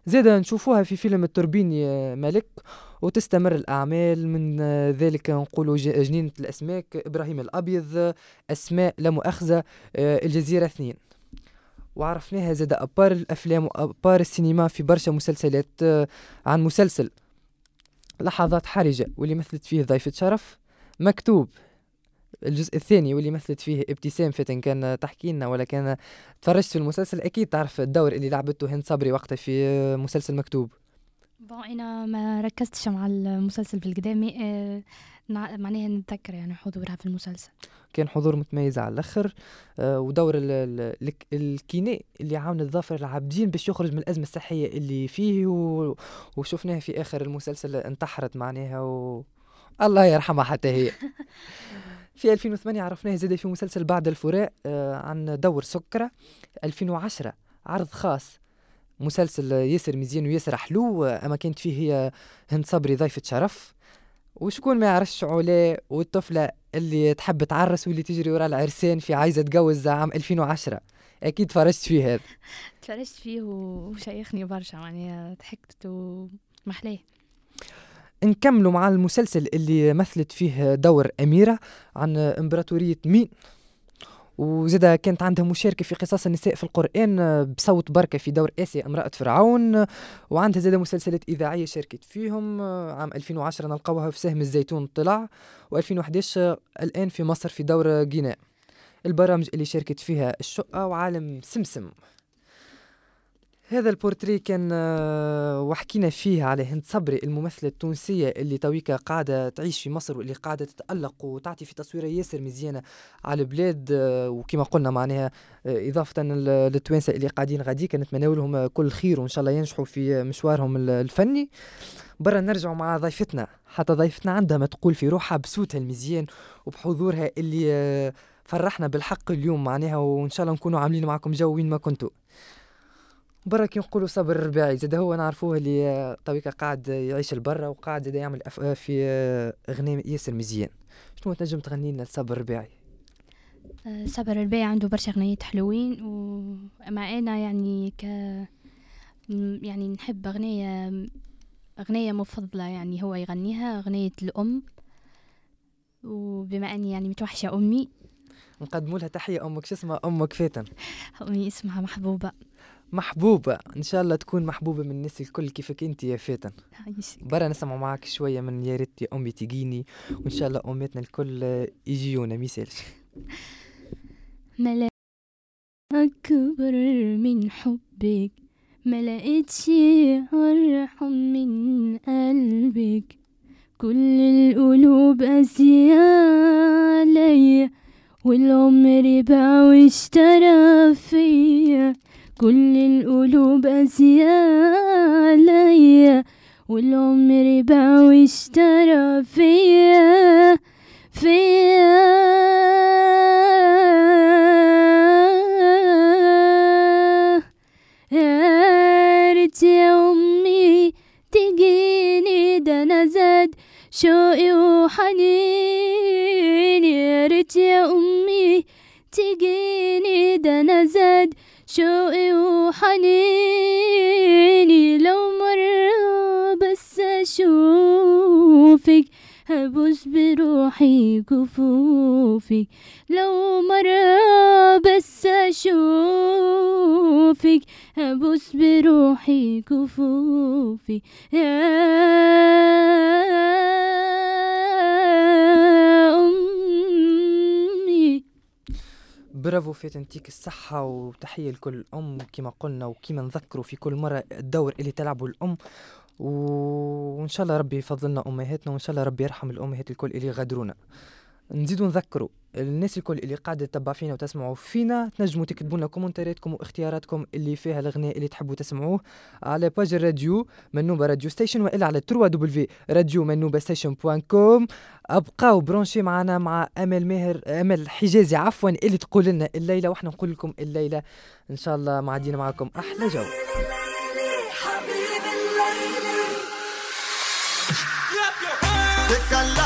زيدا نشوفوها في فيلم التوربيني آه، ملك وتستمر الأعمال. من ذلك نقولوا ج- جنينة الأسماك إبراهيم الأبيض أسماء لا مؤاخذة آه، الجزيرة اثنين. وعرفناها زاد أبار الأفلام وأبار السينما في برشا مسلسلات آه، عن مسلسل. لحظات حرجة واللي مثلت فيه ضيفة شرف مكتوب. الجزء الثاني واللي مثلت فيه ابتسام فتن كان تحكي لنا ولا كان تفرجت في المسلسل أكيد تعرف الدور اللي لعبته هند صبري وقتها في مسلسل مكتوب. بون أنا ما ركزتش مع المسلسل بالقدامي آه معناها نتذكر يعني حضورها في المسلسل. كان حضور متميز على الأخر آه، ودور ال- ال- الك- الكيناء اللي عاون الظافر العابدين باش يخرج من الأزمة الصحيه اللي فيه و... وشفناها في آخر المسلسل انتحرت معناها و... الله يرحمها حتى هي. في 2008 عرفناها زاد في مسلسل بعد الفراق آه، عن دور سكرة. 2010 عرض خاص. مسلسل ياسر مزيان وياسر حلو آه، أما كانت فيه هي هند صبري ضيفة شرف. وشكون ما يعرفش علا والطفلة اللي تحب تعرس واللي تجري ورا العرسان في عايزة تجوز عام 2010 أكيد فرجت فيه هذا. تفرجت فيه وشيخني برشا معناها ضحكت ومحلاه. نكملوا مع المسلسل اللي مثلت فيه دور أميرة عن إمبراطورية مين. وزيدا كانت عندها مشاركة في قصص النساء في القرآن بصوت بركة في دور آسيا امرأة فرعون وعندها زيدا مسلسلات إذاعية شاركت فيهم. عام 2010 نلقاوها في سهم الزيتون طلع و2011 الآن في مصر في دور جيناء. البرامج اللي شاركت فيها الشقة وعالم سمسم. هذا البورتري كان آه، وحكينا فيه على هند صبري الممثلة التونسية اللي تويكا قاعدة تعيش في مصر واللي قاعدة تتألق وتعطي في تصويرة ياسر مزيانة على البلاد آه، وكما قلنا معناها آه، إضافة لل- للتوانسة اللي قاعدين غادي نتمنى لهم كل خير وإن شاء الله ينجحوا في مشوارهم ال- الفني. برا نرجعوا مع ضيفتنا حتى ضيفتنا عندها ما تقول في روحها بصوتها المزيان وبحضورها اللي فرحنا بالحق اليوم معناها وإن شاء الله نكونوا عاملين معكم جو وين ما كنتوا. برا كي نقولوا صبر الرباعي زاد هو نعرفوه اللي تويكا قاعد يعيش البرا وقاعد زاد يعمل في أغنية ياسر مزيان. شنو تنجم تغني لنا صبر الرباعي آه، صبر الباي عنده برشا أغنيات حلوين ومع أنا يعني ك يعني نحب أغنية أغنية مفضلة يعني هو يغنيها أغنية الأم. وبما أني يعني متوحشة أمي. نقدموا لها تحية أمك شو اسمها؟ أمك فاتن. أمي اسمها محبوبة. محبوبة. إن شاء الله تكون محبوبة من الناس الكل كيفك أنت يا فاتن. برا نسمع معك شوية من يا ريت يا أمي تجيني وإن شاء الله أمتنا الكل يجيونا ميسالش ملا أكبر من حبك ما لقيتش أرحم من قلبك. كل القلوب قاسية عليا والعمر باع واشترى فيا. كل القلوب قاسية عليا والعمر باع واشترى فيا فيا. أشوفك هبوس بروحي كفوفك لو مرة بس أشوفك هبوس بروحي كفوفي. يا أمي. برافو فاتن يعطيك الصحة وتحية لكل أم كما قلنا وكما نذكروا في كل مرة الدور اللي تلعبه الأم. و- وإن شاء الله ربي يفضلنا أمهاتنا وإن شاء الله ربي يرحم الأمهات الكل اللي غادرونا نزيدوا نذكروا الناس الكل اللي قاعدة تتبع فينا وتسمعوا فينا تنجموا تكتبوا لنا commentaire اتكم واختياراتكم اللي فيها الأغنية اللي تحبوا تسمعوه على page الراديو منوبة Radio Station وإلا على 3 W Radio منوبة Station point com أبقاو branchés معنا مع أمل ماهر أمل حجازي عفوا اللي تقول لنا الليلة وإحنا نقول لكم الليلة. إن شاء الله معدينا معكم أحلى جو.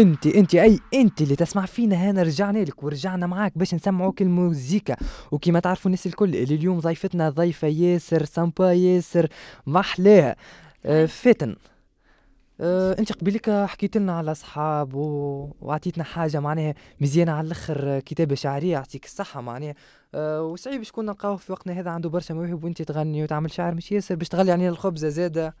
انت انت اي انت اللي تسمع فينا هنا رجعنا لك ورجعنا معاك باش نسمعوك الموزيكا. وكما تعرفوا الناس الكل اللي اليوم ضيفتنا ضيفة ياسر سامبا ياسر محلاها. آه فاتن. آه انت قبيلك حكيت لنا على أصحاب و... وعطيتنا حاجة معناها مزيانة على الأخر آه، كتابة شعرية يعطيك الصحة معناها. آه وصعيب شكون نلقاوه في وقتنا هذا عنده برشا مواهب وانت تغني وتعمل شعر مش ياسر؟ باش تغلي علينا الخبزة زادة.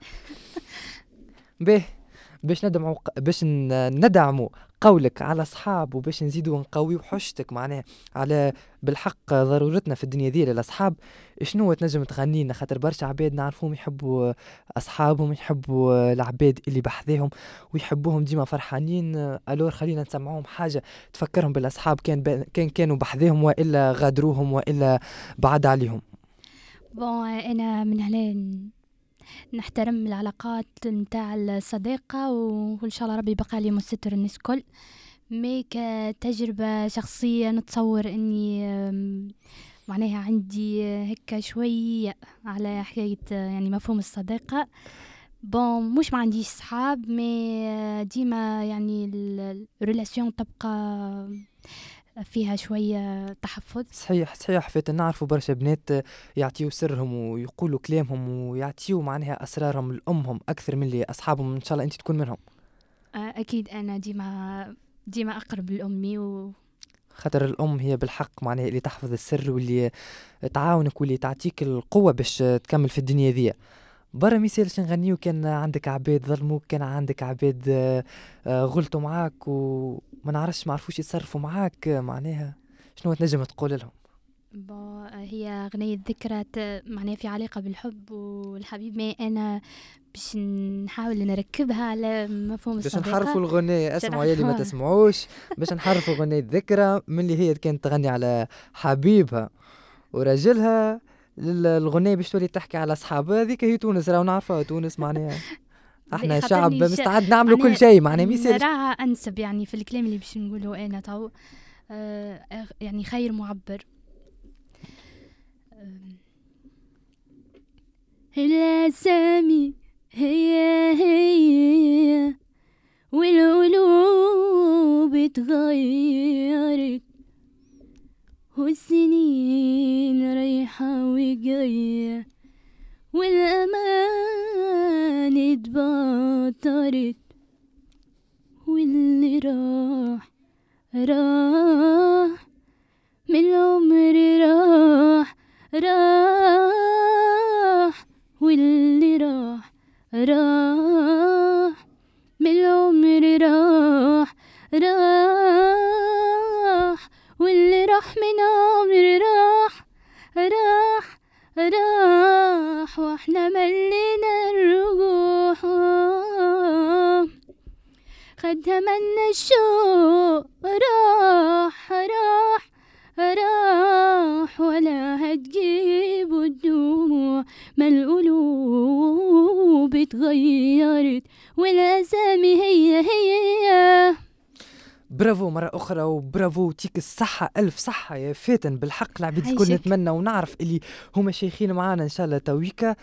باهي. باش ندعموا باش ندعموا قولك على أصحاب وباش نزيدوا نقويو حشتك معناها على بالحق ضرورتنا في الدنيا ذي للاصحاب شنو تنجم تغني لنا خاطر برشا عباد نعرفوهم يحبوا أصحابهم يحبوا العباد اللي بحذاهم ويحبوهم ديما فرحانين ألور خلينا نسمعوهم حاجة تفكرهم بالأصحاب كان. كان كانوا بحذاهم وإلا غادروهم وإلا بعد عليهم bon أنا من هنا نحترم العلاقات نتاع الصداقة و- وإن شاء الله ربي يبقي المستر الناس الكل. mais كتجربة شخصية نتصور أم، معناها عندي هكا شوية على حكاية يعني مفهوم الصداقة bon مش ما عنديش صحاب mais ديما يعني ال relation تبقى فيها شوية تحفظ. صحيح صحيح فات نعرفوا برشا بنات يعطيو سرهم ويقولوا كلامهم ويعطيو معناها أسرارهم لأمهم أكثر من اللي أصحابهم. إن شاء الله أنت تكون منهم. آه، أكيد أنا ديما ديما أقرب لأمي و خاطر الأم هي بالحق معناها اللي تحفظ السر واللي تعاونك واللي تعطيك القوة باش تكمل في الدنيا ذي. برا ميسالش نغنيو؟ كان عندك عباد ظلموك كان عندك عباد آه، غلطوا معاك وما نعرفش ما عرفوش يتصرفوا معاك معناها. شنو تنجم تقول لهم؟ هي غنية ذكرى معناها في علاقة بالحب والحبيب ما أنا باش نحاول نركبها على مفهوم باش الصداقة. نحرفوا الغنية. اسمعوا يلي ما. تسمعوش. باش نحرفوا غنية ذكرى من اللي هي كانت تغني على حبيبها. وراجلها الغنية باش تولي تحكي على أصحابها. هذيك هي تونس راهو نعرفها تونس معناها. إحنا شعب مستعد نعملوا كل شيء معناها ميسالش نراها أنسب يعني في الكلام اللي باش نقوله أنا تو آه، يعني خير معبر. الأسامي هي هي والقلوب اتغيرت والسنين رايحة وجاية. والأمان اتبطرت واللي راح راح من العمر راح راح واللي راح راح من العمر راح راح واللي راح من عمر راح راح راح وإحنا ملينا الرجوع خدها منا الشوق راح راح راح ولا هتجيب الدموع. ما القلوب اتغيرت والأسامي هي هي. برافو مرة أخرى وبرافو تيك الصحة ألف صحة يا فاتن. بالحق العبيد الكل. نتمنى ونعرف اللي هما شيخين معانا. إن شاء الله تويكا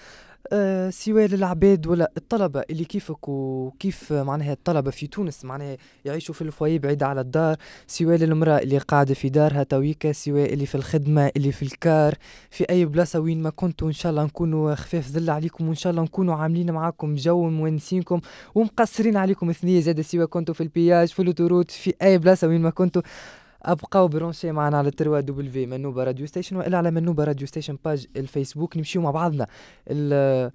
آه سواء للعباد ولا الطلبة اللي كيفك وكيف معناها الطلبة في تونس معناها يعيشوا في ال foyer بعيدة على الدار سواء للمرأة اللي قاعدة في دارها تويكا سواء اللي في الخدمة اللي في الكار في أي بلاصة وين ما كنتوا إن شاء الله نكونوا خفاف ظل عليكم وإن شاء الله نكونوا عاملين معاكم جو مونسينكم ومقصرين عليكم ثنية زاد سوا كنتوا في ال péage في ال autoroute في أي بلاصة وين ما كنتوا. أبقاو branchés معنا على trois W منوبة Radio Station وإلا على منوبة Radio Station page الفيسبوك. نمشيو مع بعضنا. ال-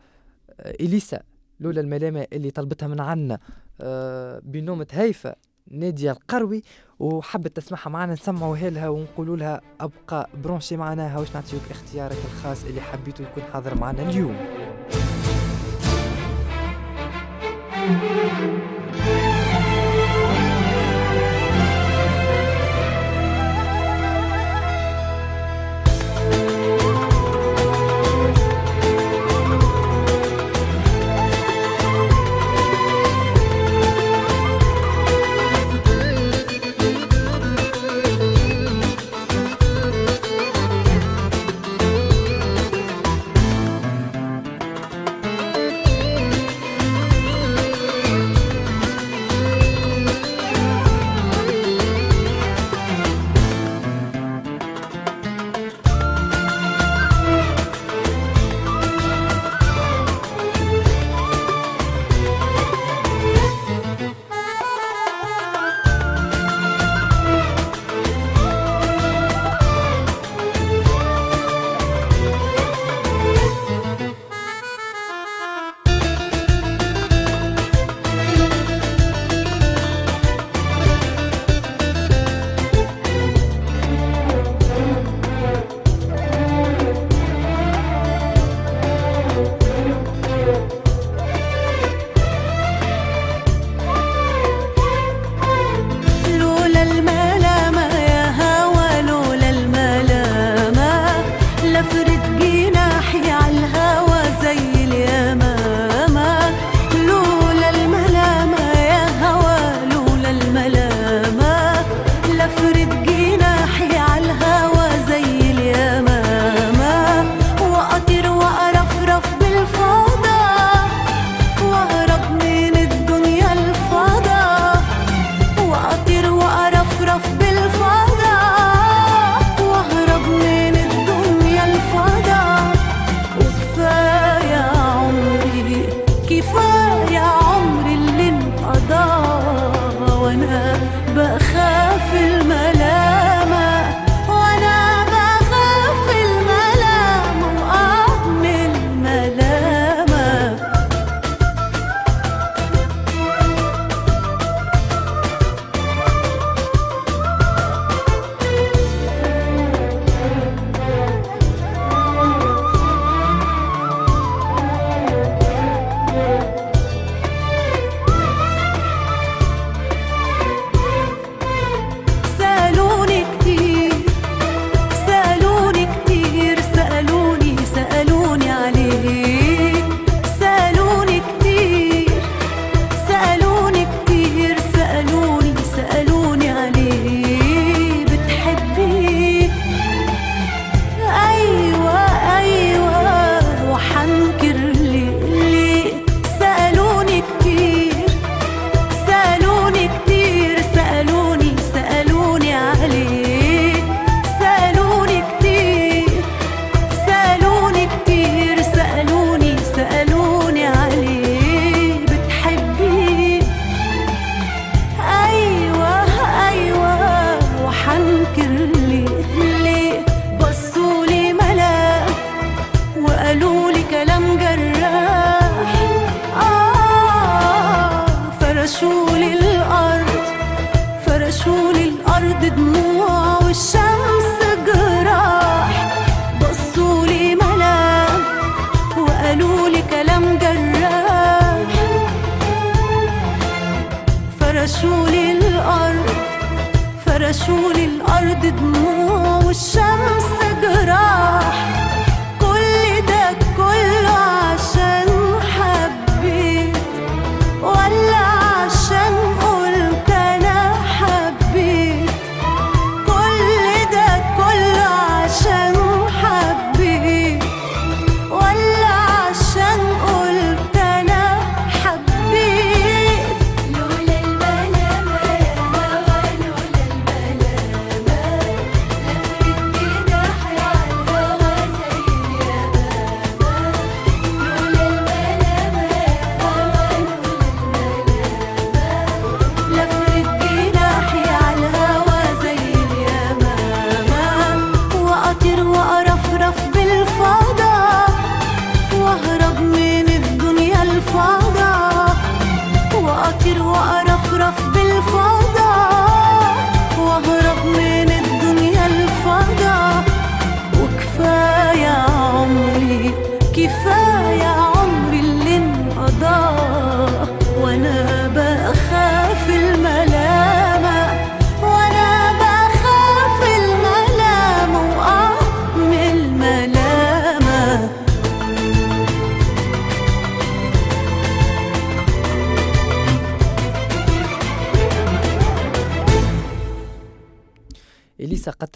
إليسا لولا الملامة اللي طلبتها من عنا آه، بنومة هيفا نادية القروي وحبت تسمعها معنا نسمعوها لها ونقولوا لها أبقى branchée معنا. هاوش نعطيوك اختيارك الخاص اللي حبيتوا يكون حاضر معنا اليوم. فرشوا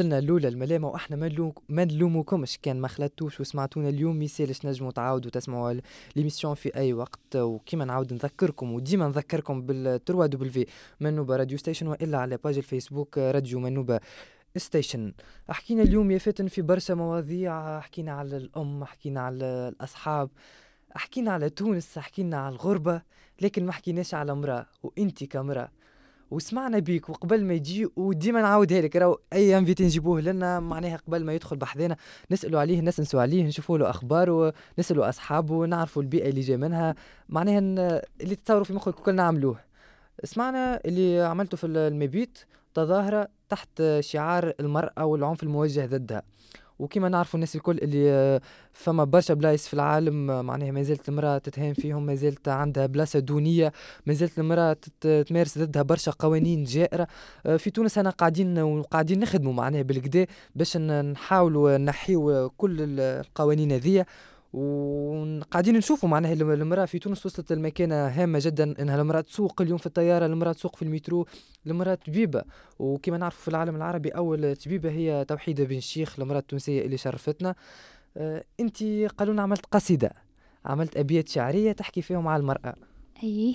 اليسا قتلنا لولا الملامة وإحنا ما ما نلومكمش كان ما خلطوش وسمعتونا اليوم؟ ميسالش نجموا تعاودوا تسمعوا l'émission في أي وقت. وكيما نعاود نذكركم وديما نذكركم بال trois W منوبة Radio Station وإلا على page الفيسبوك راديو منوبة Station. حكينا اليوم يا فاتن في برشا مواضيع. حكينا على الأم حكينا على الأصحاب حكينا على تونس حكينا على الغربة لكن ما حكيناش على امرأة. وانت كامرأة وسمعنا بيك وقبل ما يجي وديما نعاودها لك راهو أي انفيتي نجيبوه لنا معناها قبل ما يدخل بحذانا نسألوا عليه نسنسوا عليه نشوفوا له اخباره نسالوا أصحابه نعرفوا البيئة اللي جاي منها معناها اللي تتصوروا في مخك الكل نعملوه سمعنا اللي عملته في المبيت تظاهرة تحت شعار المرأة والعنف الموجه ضدها. وكما نعرفوا الناس الكل اللي آه، فما برشا بلايص في العالم آه، معناها ما زالت المرأة تتهان فيهم ما زالت عندها بلاصة دونية ما زالت المرأة تت- تمارس ضدها برشا قوانين جائرة. آه، في تونس أنا قاعدين وقاعدين نخدموا معناها بالكدا باش نحاولوا نحيوا كل ال- القوانين هذية وقاعدين نشوفوا معناها الم- المرأة في تونس وصلت لمكانة هامة جدا إنها المرأة تسوق اليوم في الطيارة المرأة تسوق في المترو المرأة طبيبة. وكما نعرف في العالم العربي أول طبيبة هي توحيدة بن شيخ المرأة التونسية اللي شرفتنا. آه أنت قالوا عملت قصيدة عملت أبيات شعرية تحكي فيهم على المرأة. أي.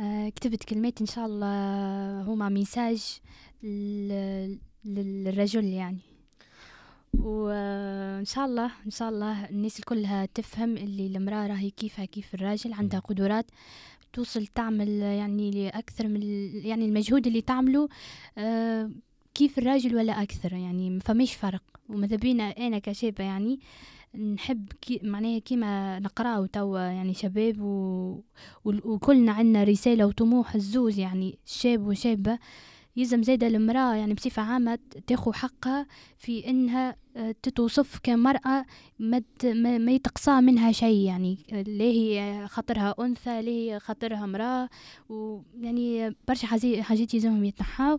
آه كتبت كلمات إن شاء الله هما ميساج لل- للرجل يعني. وإن شاء الله إن شاء الله الناس كلها تفهم اللي المرأة راهي كيفها كيف الراجل عندها قدرات توصل تعمل يعني لأكثر من يعني المجهود اللي تعمله آه كيف الراجل ولا أكثر يعني ما فماش فرق. وماذا بينا أنا كشابة يعني نحب كي معناها كيما نقراو توا يعني شباب و... وكلنا عنا رسالة وطموح الزوز يعني شاب وشابة. يلزم زايدة المرأة يعني بصفة عامة تاخو حقها في إنها آه، تتوصف كمرأة ما ما يتقصى منها شيء يعني لا هي خاطرها أنثى لا هي خاطرها امرأة ويعني برشا حاجات يلزمهم يتنحاو.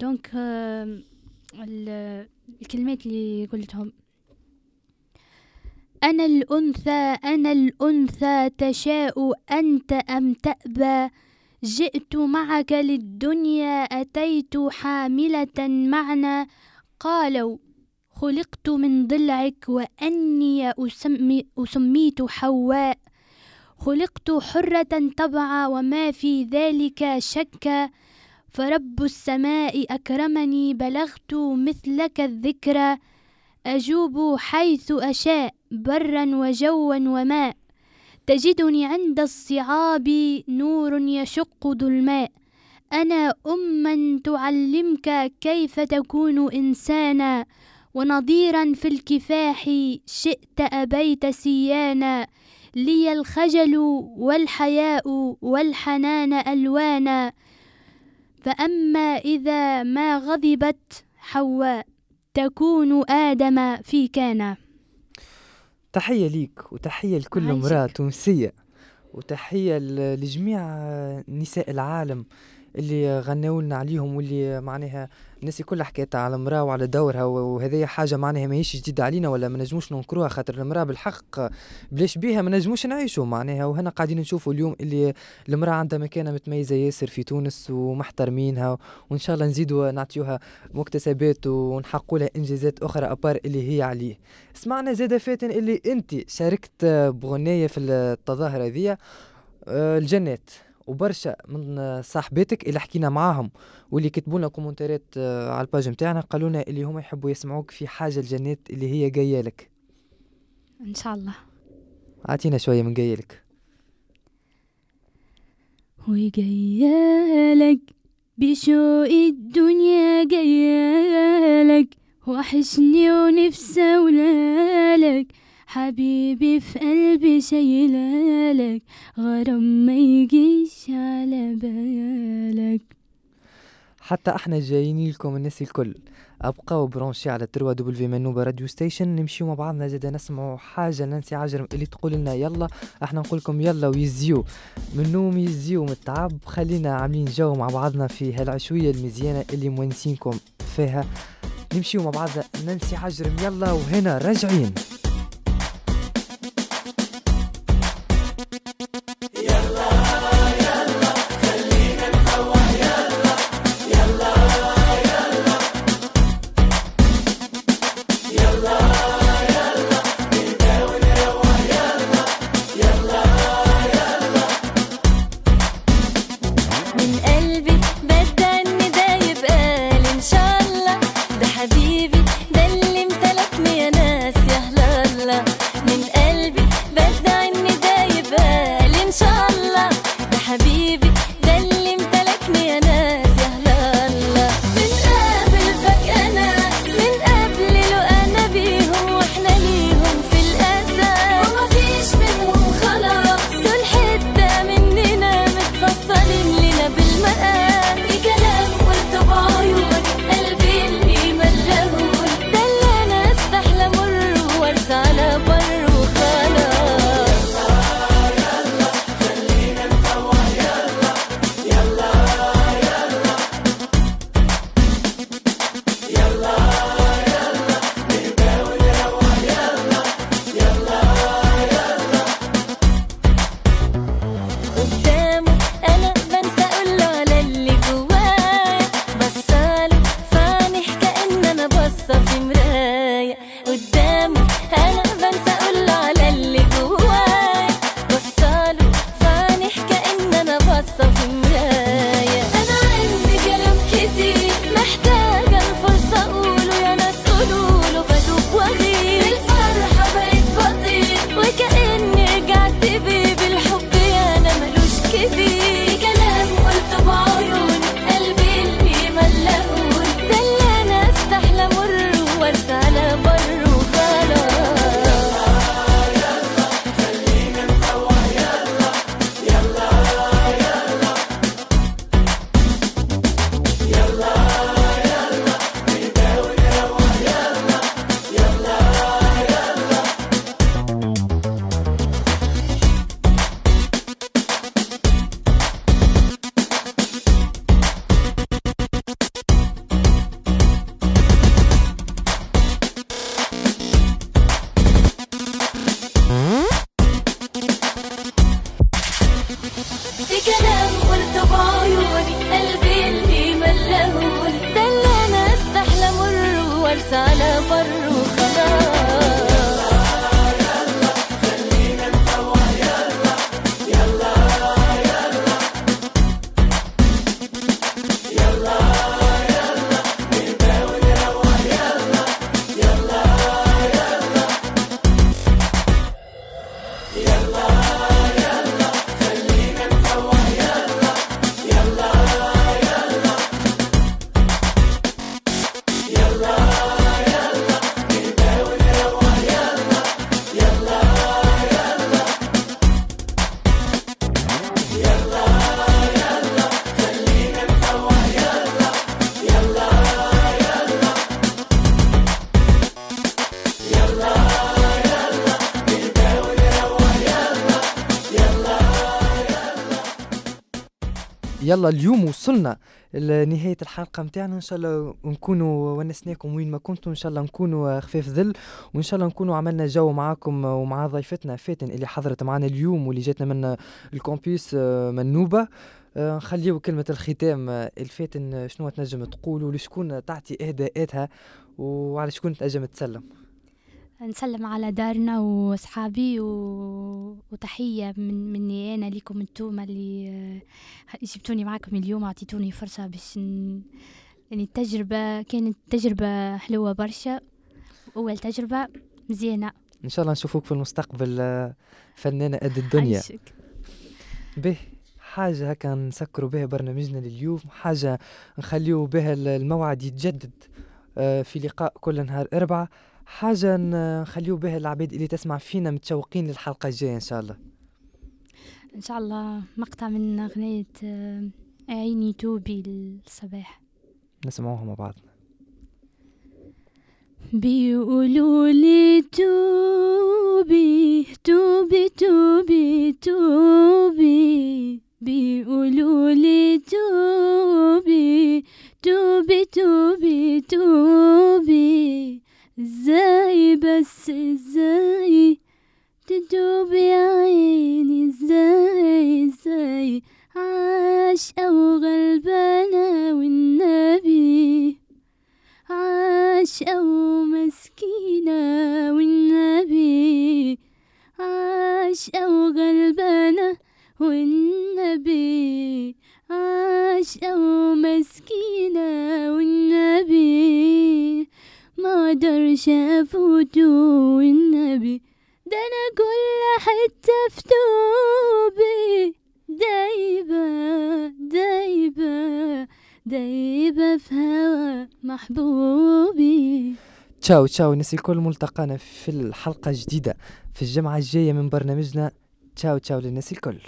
دونك آه، ال- الكلمات اللي قلتهم. أنا الأنثى أنا الأنثى تشاء أنت أم تأبى. جئت معك للدنيا أتيت حاملة معنى قالوا خلقت من ضلعك وأني أسمي أسميت حواء. خلقت حرة طبعا وما في ذلك شك فرب السماء أكرمني بلغت مثلك الذكرى. أجوب حيث أشاء برا وجوا وماء. تجدني عند الصعاب نور يشق ظلماء أنا أما تعلمك كيف تكون إنسانا. ونظيرا في الكفاح شئت أبيت سيانا. لي الخجل والحياء والحنان ألوانا. فأما إذا ما غضبت حواء تكون آدم في كان تحية ليك وتحية لكل. امرأة تونسية وتحية لجميع نساء العالم اللي غنوا لنا عليهم واللي معناها الناس كلها حكيت على المرأة وعلى دورها وهذه حاجة معناها ماهيش جديدة علينا ولا ما نجموش ننكروها خاطر المرأة بالحق بلاش بيها ما نجموش نعيشوا معناها وهنا قاعدين نشوفوا اليوم اللي المرأة عندها مكانة متميزة ياسر في تونس ومحترمينها وإن شاء الله نزيدوا نعطيوها مكتسبات ونحققوا لها إنجازات أخرى أكبر اللي هي عليه. سمعنا زادة فاتن اللي أنت شاركت بغنية في التظاهرة ذي آه، الجنات. وبرشا من صاحباتك اللي حكينا معاهم واللي كتبوا لنا commentات آه، على ال page نتاعنا قالوا لنا اللي هما يحبوا يسمعوك في حاجة الجنات اللي هي جاية لك. إن شاء الله. أعطينا شوية من جاية لك. وجايالك بشوق الدنيا جايالك وحشني ونفسي اولالك حبيبي في قلبي شايلالك غرام ما يجيش على بالك. حتى إحنا جايين لكم الناس الكل. أبقاو branchés على trois w منوبة راديو ستيشن نمشيو مع بعضنا زادا نسمعوا حاجة لنانسي عجرم اللي تقول لنا يلا إحنا نقول لكم يلا ويزيو. من نوم يزيو من التعب خلينا عاملين جو مع بعضنا في هالعشوية المزيانة اللي مونسينكم فيها. نمشيو مع بعضنا نانسي عجرم يلا وهنا راجعين. يلا اليوم وصلنا لنهاية الحلقة متاعنا. إن شاء الله نكونوا ونسناكم وين ما كنتوا. إن شاء الله نكونوا خفاف ذل وإن شاء الله نكونوا عملنا جو معاكم ومع ضيفتنا فاتن اللي حضرت معنا اليوم واللي جاتنا من ال campus آه، منوبة. آه، نخليو كلمة الختام. آه، الفاتن شنو تنجم تقولوا؟ لشكون تعطي إهداءاتها وعلى شكون تنجم تسلم؟ نسلم على دارنا وأصحابي و... وتحية من مني أنا لكم أنتم اللي آه، جبتوني معكم اليوم أعطيتوني فرصة باش ن... يعني التجربة كانت تجربة حلوة برشا أول تجربة مزيانة. إن شاء الله نشوفوك في المستقبل آه، فنانة قد الدنيا. به حاجة هكا نسكروا بها برنامجنا لليوم حاجة نخليو بها ال- الموعد يتجدد آه، في لقاء كل نهار أربعة. حاجة ن- نخليو بها العباد اللي تسمع فينا متشوقين للحلقة الجاية إن شاء الله. إن شاء الله مقطع من أغنية آه، عيني توبي الصباح نسمعوها مع بعض بيقولوا لي توبي توبي توبي توبي. بيقولوا لي توبي توبي توبي توبي. إزاي بس إزاي تتوبي يا عيني إزاي إزاي عاشقة وغلبانة والنبي عاشقة ومسكينة والنبي. عاشقة وغلبانة والنبي عاشقة ومسكينة والنبي. ما قدرش أفوته والنبي. ده أنا كل حتة في توبي دايبة دايبة دايبة في هوا محبوبي. تشاو تشاو الناس الكل ملتقانا في الحلقة الجديدة في الجمعة الجاية من برنامجنا تشاو تشاو للناس الكل.